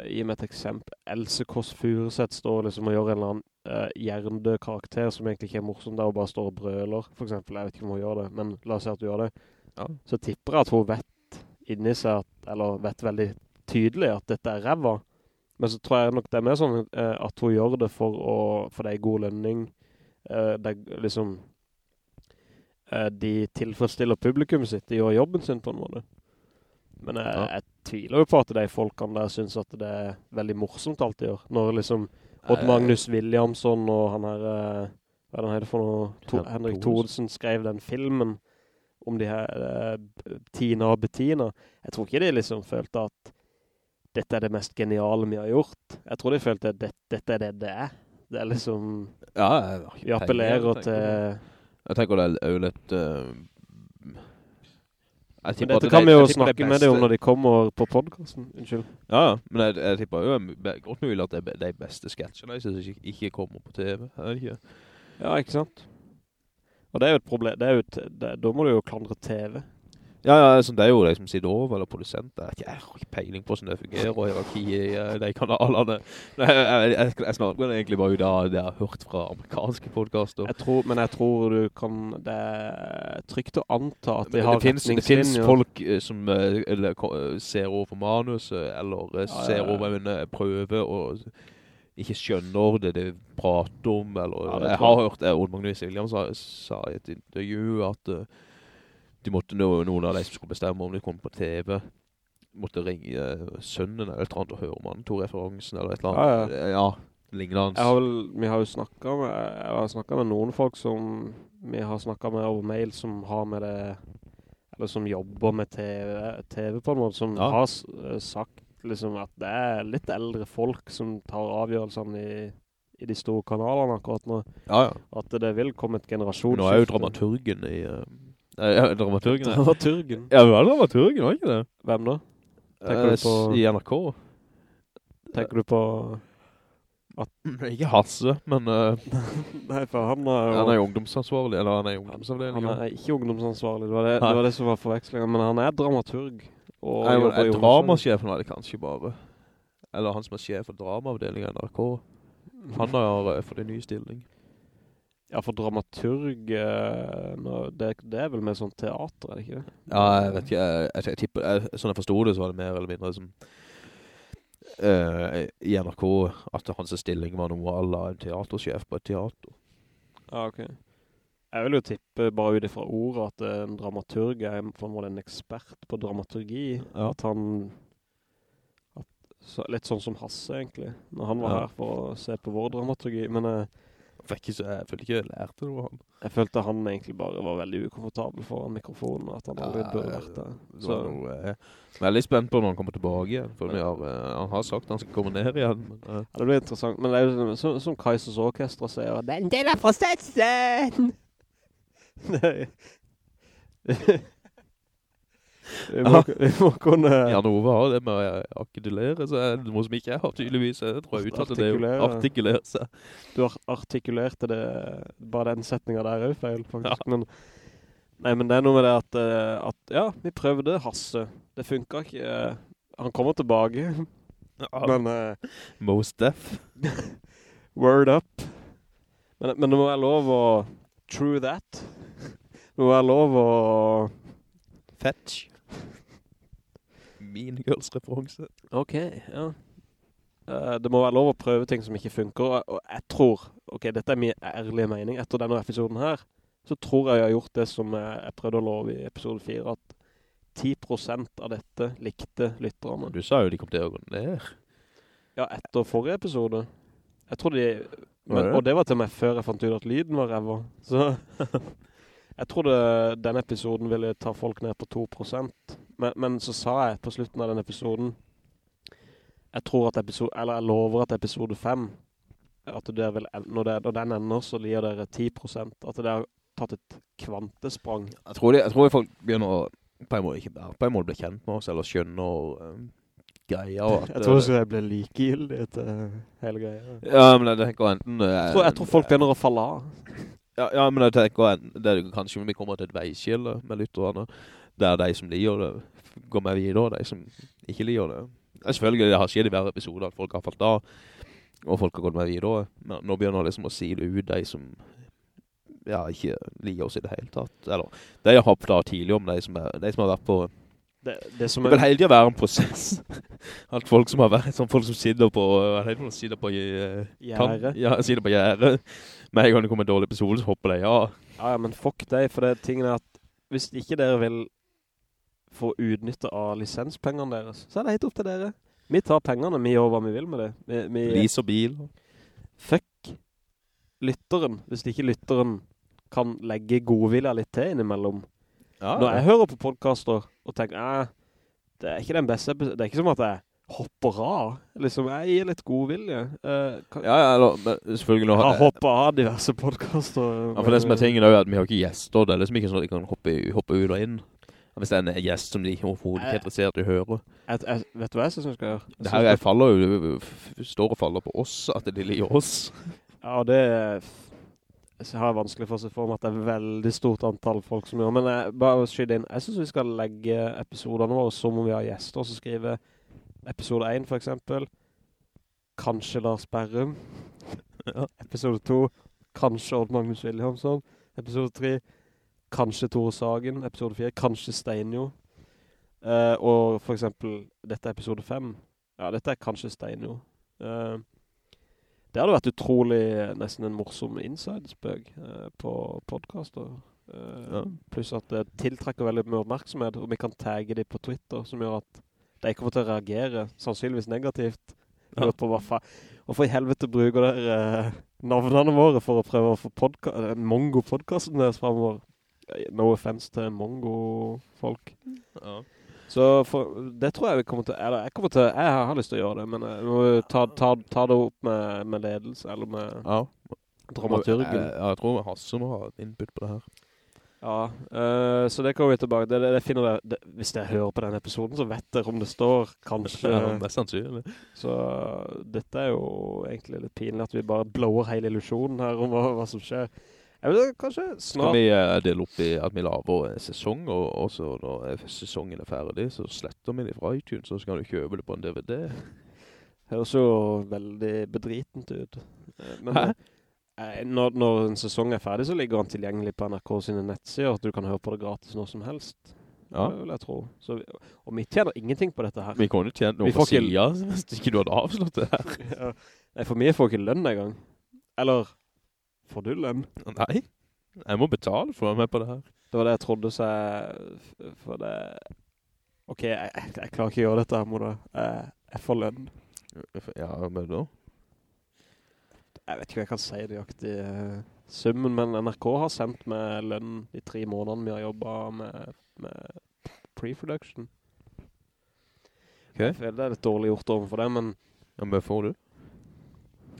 Gi meg et eksempel. Else Koss Fureset står liksom og gjør en eller annen uh, hjernedød karakter som egentlig ikke er morsom der og bare står og brøler, for eksempel. Jeg vet ikke om hun gjør det, men la oss si at hun gjør det. Ja. Så tipper jeg at hun vet inni seg, at, eller vet veldig tydelig at dette er ræva. Men så tror jeg nok det er mer sånn uh, at hun gjør det for å, for det er god lønning. Uh, det er liksom, eh, de tilfredsstiller publikum sitt, de gjør jobben sin på en måte. Men jeg, Ja. jeg tviler jo på at de folkene der synes at det er veldig morsomt alt de gjør. Når liksom Odd Eh, Magnus Williamson og han her, eh, hva er det han heter for noe? To, Henrik. Thodesen skrev den filmen om de her eh, Tina og Bettina. Jeg tror ikke de liksom følte at dette er det mest geniale vi har gjort. Jeg tror de følte at det, dette er det det er. Det er liksom, Ja, vi appellerer til, Jeg tenker det er jo litt... jeg Men dette det- kan vi jo snakke med deg om når de kommer på podcasten. Unnskyld. Ja, men jeg, jeg tipper jo godt mulig at det er de beste sketsjene jeg synes ikke, ikke kommer på TV. Ikke? Ja, ikke sant? Og det er jo et problem. Det er jo et, det, da må du jo klandre TV. Ja, ja, altså, det er jo de som sitter over, eller produsenter. Jeg, har ikke peiling på hvordan det fungerer, og hierarki i eh, de kanalene. Nei, jeg, jeg, jeg, snakker egentlig bare ut av det jeg har hørt fra amerikanske podcaster. Jeg tror, men jeg tror du kan Det er trygt å anta at de Men har det finnes, det finnes folk eh, som eh, eller, ser over manus, eller ser over en prøve, og ikke skjønner det de prater om, eller Ja, jeg har hørt Odd Magnus William sa, sa i et intervju at de måtte noen av de som skulle bestemme om de kom på TV, måtte ringe eh, sønnen eller et eller annet og høre om han tog referansen, eller et eller Ja, annet. Ja, ja. lignende. hans har vel, vi har jo snakket med, jeg har snakket med noen folk som vi har snakket med over mail som har med det, eller som jobber med TV, TV på en måte, som Ja. har eh, sagt liksom at det er litt eldre folk som tar avgjørelsene i, i de store kanalene akkurat nå. Ja, ja. At det vil komme et Men generasjonsskifte. Nå er jo dramaturgen i... ja, dramaturgen. Dramaturgen. Ja, det var dramaturgen, var ikke det? Hvem da? Tenker du Eh, på- I NRK. Tenker du på... Ikke Hasse, men uh, Nei, for han er jo... han er jo ungdomsansvarlig, eller han er ungdomsavdeling. Han er ikke ungdomsansvarlig, det var det, det, var det som var forvekslingen, men han er dramaturg. Og Nei, men dramasjefen var det kanskje bare. Eller han som er sjef for dramaavdelingen i NRK. Han har uh, fått en ny stilling. Ja, for dramaturg, eh, det, det er vel med sånn teater, er det ikke det? Ja, jeg vet ikke, jeg, jeg, jeg tipper, jeg, sånn jeg forstod det, så var det mer eller mindre som uh, i NRK, at hans stilling var noe alla en teatersjef på et teater. Ja, ok. Jeg vil jo tippe bare ut fra ordet at eh, en dramaturg er for en måte en ekspert på dramaturgi. Ja. At han... At, så, litt sånn som Hasse, egentlig. Når han var Ja. her for å se på vår dramaturgi. Men Uh, fikk ikke, jeg følte ikke jeg lærte noe av han. jeg følte han egentlig bare var veldig ukomfortabel foran mikrofonen. At han aldri Ja, burde ja, vært der. Det Så, noe, er veldig spent på når han kommer tilbake igjen, for har, eh, han har sagt han skal komme ned igjen. Men, eh, ja, det blir interessant. Men det er jo som, som, Kaisers Orkestra sier. Det er fra Stetsen! Nei. Vi, må, vi må kunne... Jan Ove har det med å akkedulere, så er det noe som ikke jeg har tydeligvis. Jeg tror jeg uttalte det jo. Artikulere. Seg. Du har artikulert det, bare den setningen der er jo feil, faktisk. Men, nei, men det er noe med det at, eh, at, ja, vi prøvde Hasse. Det funket ikke. eh, Han kommer tilbake, men Uh, Most deaf. word up. Men, men det må være lov å true that. Det må være lov å... Fetch. Mean Girls referanse. Ok, ja. Uh, det må være lov å prøve ting som ikke funker, og, jeg tror, ok, dette er min ærlige mening, etter denne episoden her, så tror jeg jeg har gjort det som jeg, jeg prøvde å love i episode 4, at 10% av dette likte lytterne. Du sa jo de kom til å gå ned. Ja, etter forrige episode. Jeg tror de... Men, det? og det var til meg før jeg fant ut at lyden var revet. Så jeg trodde denne episoden ville ta folk ned på 2%. Men, men så sa jeg på slutten av den episoden, jeg tror at episode, eller jeg lover at episode 5, at det vil, når, det, når den ender, så lir dere 10%. At det har tatt et kvantesprang. Jeg tror, det, jeg tror folk begynner å på en måte ikke bare, på en måte bli kjent med oss, eller skjønner um, greier. At, Jeg tror eh, jeg ble likegyldig til hele greia. Ja, men jeg tenker enten... Uh, Jeg tror, jeg tror folk begynner å falle av. Ja, ja, men jeg tenker det er kanskje vi kommer til et veiskille med lytterne, der de som liker det går med videre, og de som ikke liker det. Ja, Selvfølgelig, det har skjedd i hver episode at folk har falt av, og folk har gått med videre, men nå begynner jeg liksom å sile ut de som ja, ikke liker oss i det hele tatt. Eller, de har hoppet av tidlig om de som, er, de som har vært på... Det, det som Det er... vil hele tiden være en prosess. At folk som har vært, sånn folk som sitter på, det, sitter på uh, gjære. Ja, sitter på gjære. Men en gang det kommer en dårlig episode, så hopper de av. Ja, ja, men fuck deg, for det tingen er at hvis ikke dere vil få utnytte av lisenspengene deres, så er det helt opp til dere. Vi tar pengene, vi gjør hva vi vil med det. Vi, vi Lease og bil. fuck lytteren, hvis ikke lytteren kan legge godvilja litt til innimellom. Ja, Når jeg hører på podcaster og tenker, eh, det er ikke den beste, epi- det er ikke som at jeg, hopper av. Liksom, jeg gir litt god vilje. Eh, kan, Ja, ja, eller, selvfølgelig jeg hoppet av diverse podcaster. Ja, for det som er tingen er jo at vi har ikke gjester, det er liksom ikke sånn at de kan hoppe, hoppe ut og inn. Hvis det er en gjest som de overhovedet ikke er interessert i å høre. Jeg, jeg, vet du hva jeg synes jeg skal gjøre? Det her jeg faller jo, står og faller på oss, at de liker oss. Ja, det jeg har vanskelig for å se for meg at det er veldig stort antall folk som gjør. Men jeg, bare å skyde inn, jeg synes vi skal legge episoderne våre som om vi har gjester, og så skrive episode 1 for eksempel. Kanskje Lars Berrum. Ja. Episode 2, kanskje Odd Magnus Williamson. Episode 3, kanskje Tore Sagen. Episode 4, kanskje Steinjo. Uh, og for eksempel, dette er episode 5. Ja, dette er kanskje Steinjo. Uh, det hadde vært utrolig eh, nesten en morsom inside-spøk uh, på podcaster. Eh, Ja. Pluss at det tiltrekker veldig mye oppmerksomhet, og vi kan tagge dem på Twitter, som gjør at de kommer til å reagere, sannsynligvis negativt. Ja. På hva fa Hvorfor i helvete bruker dere eh, navnene våre for å prøve å få eh, Mongo-podcasten deres fremover? Eh, No offense til Mongo-folk. Ja. Så for, det tror jeg vi kommer til, eller jeg kommer til, jeg har, lyst til å gjøre det, men jeg må ta, ta, ta det opp med, med ledelse, eller med Ja. dramaturgen. Jeg, jeg tror Hasse må ha et input på det her. Ja, eh, så det kommer vi tilbake. Det, det, det finner jeg, det, hvis jeg hører på den episoden, så vet jeg om det står, kanskje. Ja, mest sannsynlig. Så dette er jo egentlig litt pinlig at vi bare blower hele illusionen her om hva, hva som skjer. Jeg men kanskje Skal vi uh, dele opp i at vi laver en sesong, og, og så når eh, sesongen er ferdig, så sletter vi det fra iTunes, så skal du kjøpe det på en DVD. Høres jo veldig bedritent ut. Eh, Men Hæ? når, når en sesong er ferdig, så ligger han tilgjengelig på NRK sine nettsider, at du kan høre på det gratis når som helst. Ja. Det vil jeg tro. Så vi, og vi tjener ingenting på dette her. Vi kunne jo tjene noe for på siden, hvis ikke du hadde avslått det her. Ja. Nei, for mye får ikke lønn en gang. Eller, får du lønn? Nei, jeg må betale for å være med på det her. Det var det jeg trodde, så jeg, for det... Ok, jeg, jeg, klarer ikke å gjøre dette her, Moda. Jeg, jeg får lønn. Ja, men da? Jeg vet ikke hva jeg kan si nøyaktig eh, summen, men NRK har sendt med lønn de tre månedene vi har jobbet med, med pre-production. Ok. Jeg føler det er litt dårlig gjort overfor det, men Ja, men får du?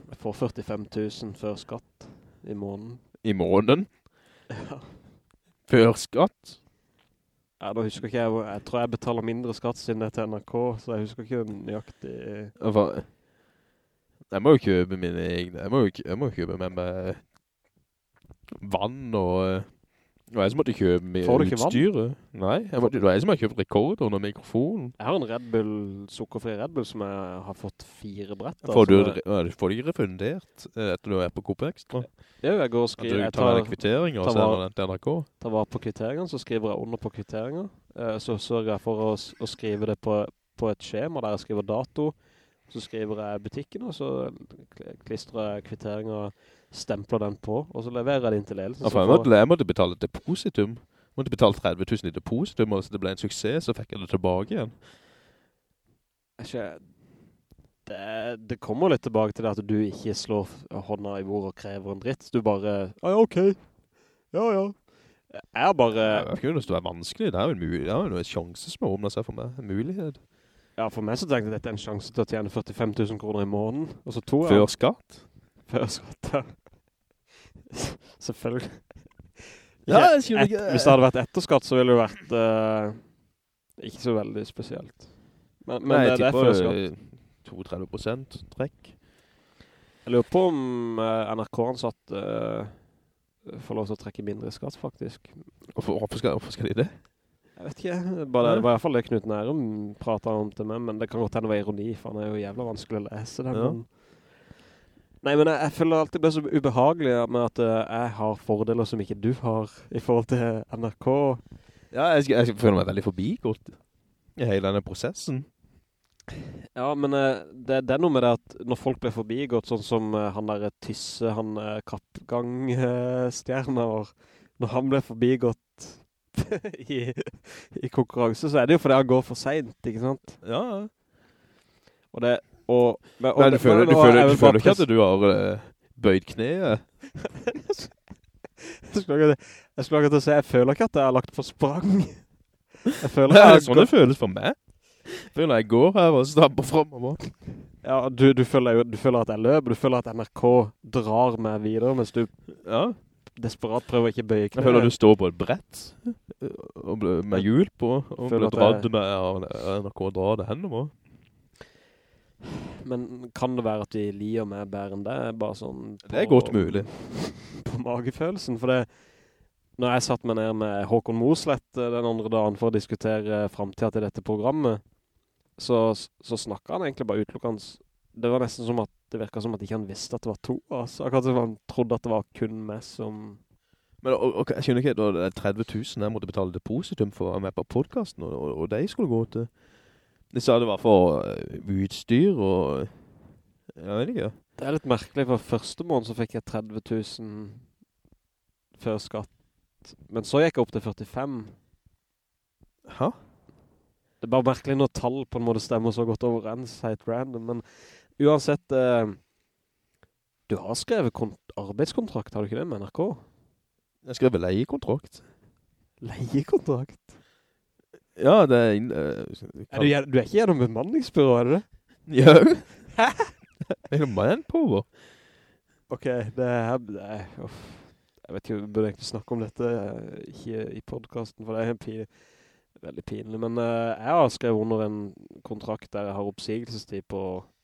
jeg får 45 000 før skatt i måneden. I måneden? Ja. Før skatt? Ja, da husker ikke jeg, jeg tror jeg betaler mindre skatt siden det er til NRK, så jeg husker ikke nøyaktig... Hva? Jeg må jo kjøpe mine egne, jeg må jo, jeg må kjøpe med meg vann og... eh, Og jeg som måtte kjøpe med Får du ikke vann? utstyret. Nei, jeg måtte, det var jeg som har kjøpt rekord under mikrofonen. Jeg har en Red Bull, sukkerfri Red Bull, som jeg har fått fire brett av. Får du, jeg- ja, du ikke refundert eh, etter du er på Coop Extra? Ja, jeg går og At skriver, du jeg tar med tar, kvitteringer og sender den til NRK? tar var på kvitteringene, så skriver jeg under på kvitteringer. Eh, Så sørger jeg for å, å skrive det på, på et skjema der jeg skriver dato. Så skriver jeg butikken, og så klistrer jeg kvitteringen, stempler den på, og så leverer jeg det inn til ledelsen. Ja, jeg måtte, jeg måtte betale et depositum. Jeg måtte betale 30 000 i depositum, og hvis det ble en suksess, så fikk jeg det tilbake igjen. Ikke, det, det kommer litt tilbake til det at du ikke slår hånda i bord og krever en dritt. Du bare, ja, ja, ok. Ja, ja. Jeg bare, Jeg vet ikke om det er vanskelig. Det er jo en, det er jo en sjanse som har åpnet seg for meg. En mulighet. Ja, for meg så tenkte jeg at dette er en sjanse til å tjene 45 000 kroner i måneden. Og så to Før skatt. Før skatt, ja. Selvfølgelig. Ja, jeg et, hvis det hadde vært etter skatt, så ville det vært uh, ikke så veldig spesielt. Men, men Nei, det, jeg det er tipper 32% trekk. Jeg lurer på om uh, NRK-ansatt uh, får lov til å trekke mindre skatt, faktisk. Hvorfor, hvorfor, skal, hvorfor skal de det? Jeg vet ikke. Bare, det var i hvert fall det Knut Nærum pratet om til meg, men det kan godt hende det var ironi, for han er jo jævla vanskelig å lese den. Ja. men- Nei, men jeg, jeg føler alltid det er så ubehagelig med at uh, jeg har fordeler som ikke du har i forhold til NRK. Ja, jeg, jeg føler meg veldig forbigått i hele denne prosessen. Ja, men uh, det, det er noe med det at når folk blir forbigått, sånn som uh, han der Tysse, han uh, kappgangstjerna når han ble forbigått i, i konkurranse, så er det jo fordi han går for sent, ikke sant? Ja, ja. Og det, og... Men, og Nei, du føler, du føler, du føler ikke at du har uh, bøyd kneet? Jeg skulle akkurat- jeg til å si, jeg føler ikke at jeg har lagt for sprang. Jeg føler Det at er jeg sånn det føles for meg. Føler jeg går her og stabber fremover. Ja, du, du, føler jo, du føler at jeg løper, du føler at NRK drar meg videre, mens du Ja. desperat prøver ikke å bøye Jeg føler føler du står på et brett med hjul på, og ble dratt med av NRK dra det henover. Men kan det være at de lier meg bedre enn det? Bare sånn Det er godt mulig. På magefølelsen, for det... Når jeg satt meg ned med Håkon Moslett eh, den andre dagen for å diskutere fremtiden til dette programmet, så, så snakket han egentlig bare utelukkende... Det var nesten som at det virket som at ikke han visste at det var to, altså. Akkurat som han trodde at det var kun meg som... Men og, jeg skjønner ikke, da det er 30 000 jeg måtte betale depositum for å være med på podcasten, og, og, og de skulle gå til. De sa det var for uh, utstyr og... Jeg vet ikke. Det er litt merkelig, for første måned så fikk jeg 30 000 før skatt. Men så gikk jeg opp til 45. Hæ? Det er bare merkelig når tall på en måte stemmer så godt overens, helt random, men uansett, eh, du har skrevet arbeidskontrakt, har du ikke det med NRK? Jeg skrev leiekontrakt. Leiekontrakt? Ja, det er... eh, Er du, du er ikke gjennom bemanningsbyrå, er du det? Ja. Er det manpower? Ok, det er, det er uff. Jeg vet ikke, vi burde egentlig snakke om dette, eh, ikke i podcasten, for det er pi- veldig pinlig, men uh, jeg har skrevet under en kontrakt der jeg har oppsigelsestid på,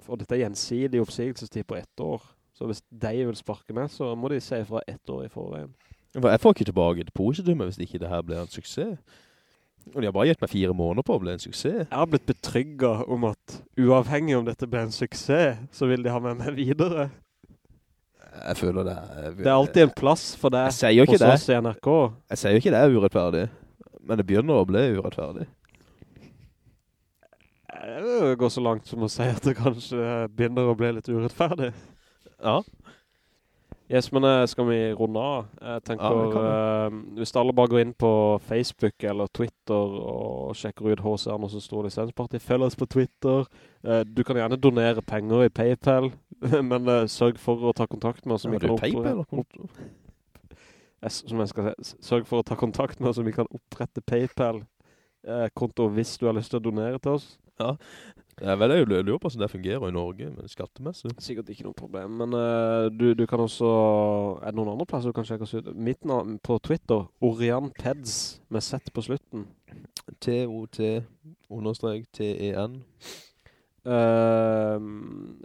og dette er gjensidig oppsigelsestid på ett år, så hvis de vil sparke meg, så må de se fra ett år i forveien. Jeg får ikke tilbake depositumet hvis ikke det her blir en suksess. Og de har bare gitt meg fire måneder på å bli en suksess. Jeg har blitt betrygget om at uavhengig om dette blir en suksess, så vil de ha med meg videre. Jeg føler det er... Det er alltid en plass for deg Jeg hos det. oss i NRK. Jeg sier jo ikke det er urettferdig. Men det begynner å bli urettferdig. Jeg går så langt som å si at det kanskje begynner å bli litt urettferdig. Ja. Yes, men eh, skal vi runde av? Jeg tenker, Ja, uh, eh, hvis alle bare går inn på Facebook eller Twitter og sjekker ut H.C. Andersen Stor Lisensparti, følg oss på Twitter. Uh, du kan gjerne donere penger i Paypal, men uh, sørg for å ta kontakt med oss som Har vi du PayPal? Som jeg skal si, sørg for å ta kontakt med oss så vi kan opprette Paypal-konto hvis du har lyst til å donere til oss. Jeg vel, jeg lurer på hvordan det fungerer i Norge, men skattemessig. Sikkert ikke noe problem, men uh, du, du kan også, er det noen andre plasser du kan sjekke oss ut? Mitt navn på Twitter, Orian Teds, med Z på slutten. T-O-T understrek T-E-N. Uh,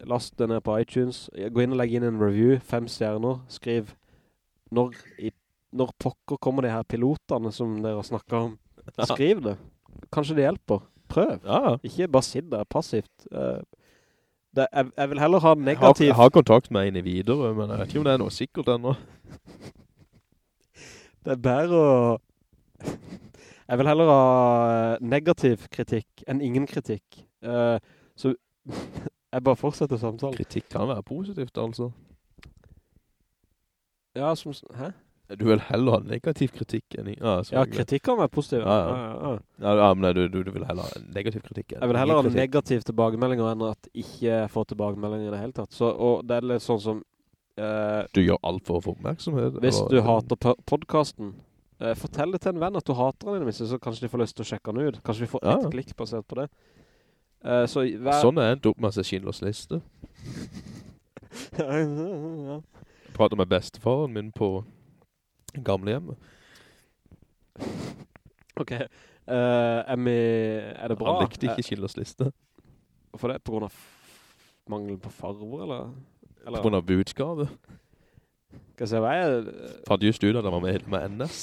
last den ned på iTunes. Gå inn og legg inn en review, fem stjerner. Skriv når, i, når pokker kommer de her pilotene som dere har snakket om. Skriv det. Kanskje det hjelper. Prøv. Ja, Ikke bare sitt der passivt. Uh, det, jeg, jeg vil heller ha jeg har, negativ... jeg har kontakt med en i videre, men jeg vet ikke om det er noe sikkert enda. Det er bare å... Jeg vil heller ha eh, negativ kritikk enn ingen kritikk. Uh, så jeg bare fortsetter samtalen. Kritikk kan være positivt, altså. Ja, som... Hæ? Du vil heller ha negativ kritikk enn... i- Ja, Ja, kritikk kan være positiv. Ja, ja. ja, ja. Ja, ja, men du, du, du vil heller ha negativ kritikk Jeg vil heller ha negativ tilbakemeldinger enn at ikke få tilbakemeldinger i det hele tatt. Så, og det er litt sånn som... eh, Du gjør alt for å få oppmerksomhet. hvis eller- du hater podcasten, eh, fortell det til en venn at du hater den minste, så kanskje de får lyst til å sjekke den ut. Kanskje vi får Ja, ett klikk basert på det. Eh, så vær... Sånn er en opp med seg Schindlers liste. ja, ja. Jeg prater med bestefaren min på gamlehjemmet. Ok. Eh, er, vi, er det bra? Han likte ikke Schindlers liste. Eh, for det på grunn av mangel på farver, eller? På grunn av budskapet. Jeg hva jeg... Fant just ut at han var med, med NS.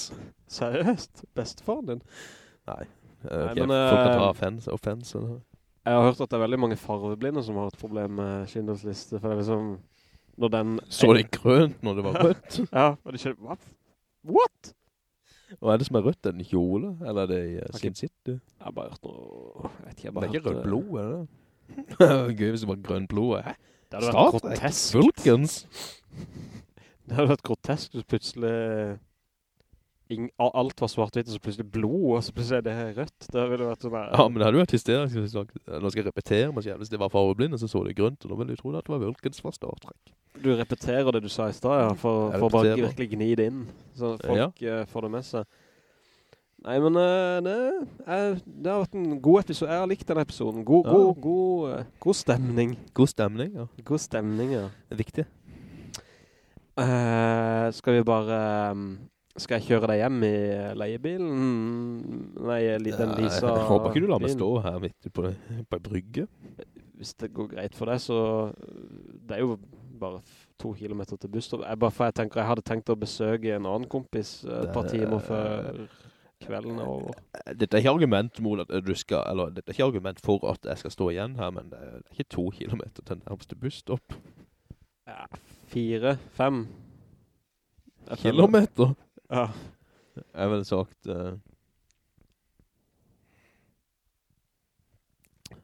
Seriøst? Bestefaren din? Nei. Nei, Okay, men, folk kan eh, ta offense. offense eller? Jeg har hørt at det er veldig mange farveblinde som har et problem med Schindlers liste, for det er liksom... Når den... Så det grønt når det var rødt? Ja, og de skjer... What? Og er det som er rødt? En kjole? Eller er det i uh, Sin City? Jeg har bare hørt noe... Ikke, jeg Det er ikke rødt blod, er det? Gøy hvis det var grønt blod. Hæ? Det hadde vært grotesk. Vulcans? Det hadde vært grotesk hvis plutselig... Alt var svart-hvitt, og så plutselig blod, og så plutselig er det rødt. Det ville vært sånn. Ja, men det hadde jo vært hysterisk hvis Nå skal jeg repetere meg. Hvis det var farveblinde, så så det grønt, og da ville jeg tro at det var Vulkens fra Star Trek. Du repeterer det du sa i sted, ja, for, for å bare virkelig gni det inn, så folk eh, får det med seg. Nei, men eh, det, er, det har vært en god episode. Jeg har likt denne episoden. God, Ja. god, god, eh, god stemning. God stemning, ja. God stemning, ja. Det viktig. Uh, skal vi bare... um, skal jeg kjøre deg hjem i leiebilen? Nei, li- den Lisa... Jeg håper ikke du lar meg stå her midt på, på brygge. Hvis det går greit for deg, så... Det er jo bare to kilometer til busstopp. Jeg, bare jeg tenker, jeg hadde tenkt å besøke en annen kompis eh, et par timer før kvelden er over. Dette er ikke argument mot at du skal, eller dette er ikke argument for at jeg skal stå igjen her, men det er ikke to kilometer til nærmeste busstopp. Ja, fire, fem. Kilometer? Ja. Jeg ville sagt uh,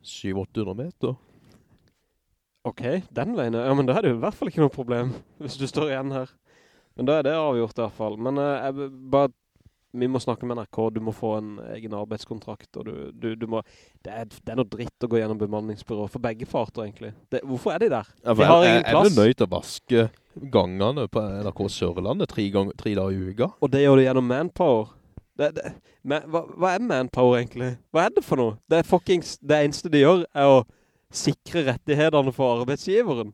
700-800 meter. Ok, den veien. Ja, men da er det jo i hvert fall ikke noe problem, hvis du står igjen her. Men da er det avgjort i hvert fall. Men uh, jeg, bare, vi må snakke med NRK, du må få en egen arbeidskontrakt, du, du, du må, det er, det er noe dritt å gå gjennom bemanningsbyrå, for begge farter egentlig. Det, hvorfor er de der? Ja, De har ingen jeg, plass. jeg ble nøyt å vaske gangene på NRK Sørlandet tre, gang, tre dager i uka. Og det gjør du gjennom manpower. Det, det, men, hva, hva er manpower egentlig? Hva er det for noe? Det fuckings, det eneste de gjør er å sikre rettighetene for arbeidsgiveren.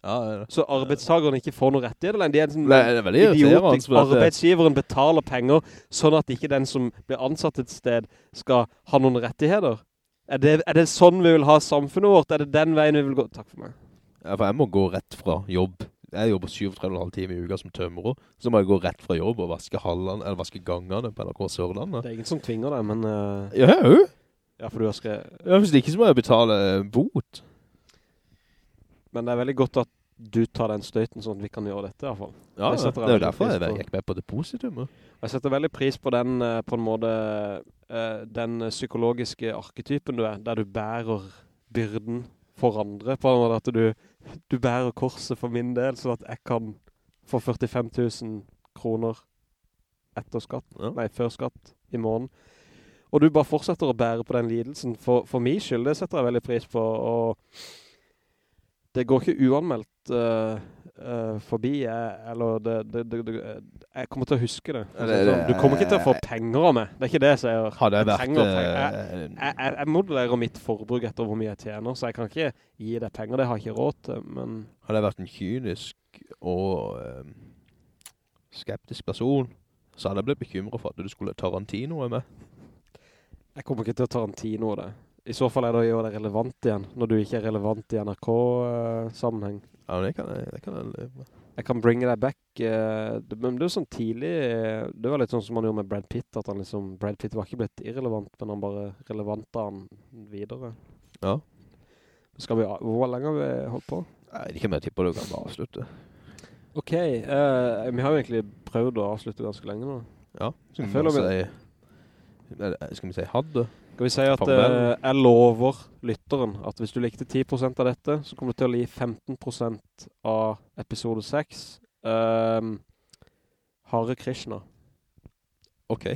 Ja. Så arbeidstagerne ikke får noen rettigheter. De er en sånn det- Arbeidsgiveren betaler penger sånn at ikke den som blir ansatt et sted skal ha noen rettigheter. Er det, er det sånn vi vil ha samfunnet vårt? Er det den veien vi vil gå? Takk for meg. Ja, for jeg må gå rett fra jobb. Jeg jobber 37,5 timer i uka som tømrer. Så må jeg gå rett fra jobb og vaske hallene, eller vaske gangene på NRK Sørlandet. Det er ingen som tvinger deg, men... Uh, Ja, jo. ja, for du har skrevet... Ja, hvis ikke så må jeg betale bot. Men det er veldig godt at du tar den støyten sånn at vi kan gjøre dette i hvert fall. Ja, Det er jo derfor jeg jeg gikk med på depositumet. Jeg setter veldig pris på den, eh, på en måte, eh, den psykologiske arketypen du er, der du bærer byrden for andre, på en måte at du, du bærer korset for min del, sånn at jeg kan få 45 000 kroner etter skatt, Ja. nei, før skatt i måneden. Og du bare fortsetter å bære på den lidelsen for, for min skyld, det setter jeg veldig pris på, og det går ikke uanmeldt uh, uh, forbi, jeg, eller det, det, det, jeg kommer til å huske det. Det- det- du kommer ikke til å få penger av meg. Det er ikke det jeg sier. Hadde jeg vært... penger. Jeg, eh, jeg, jeg, jeg modellerer mitt forbruk etter hvor mye jeg tjener, så jeg kan ikke gi deg penger, det har jeg ikke råd til, men hadde jeg vært en kynisk og um, skeptisk person, så hadde jeg blitt bekymret for at du skulle Tarantino med. jeg kommer ikke til å Tarantino det. I så fall er det å gjøre det relevant igjen, når du ikke er relevant i NRK-sammenheng. Ja, men det kan jeg, det kan jeg leve med. Jeg kan bringe deg back, eh, det, men det er sånn tidlig, eh, det var litt sånn som man gjorde med Brad Pitt, at han liksom, Brad Pitt var ikke blitt irrelevant, men han bare relevanta han videre. Ja. Skal vi, hvor lenge har vi holdt på? Nei, det er ikke mer tipper du kan bare avslutte. Ok, eh, vi har jo egentlig prøvd å avslutte ganske lenge nå. Ja. Skal vi vi- si, skal vi si hadde? Skal vi si at eh, jeg lover lytteren at hvis du likte 10% av dette, så kommer du til å gi 15% av episode 6. Um, Hare Krishna. Ok.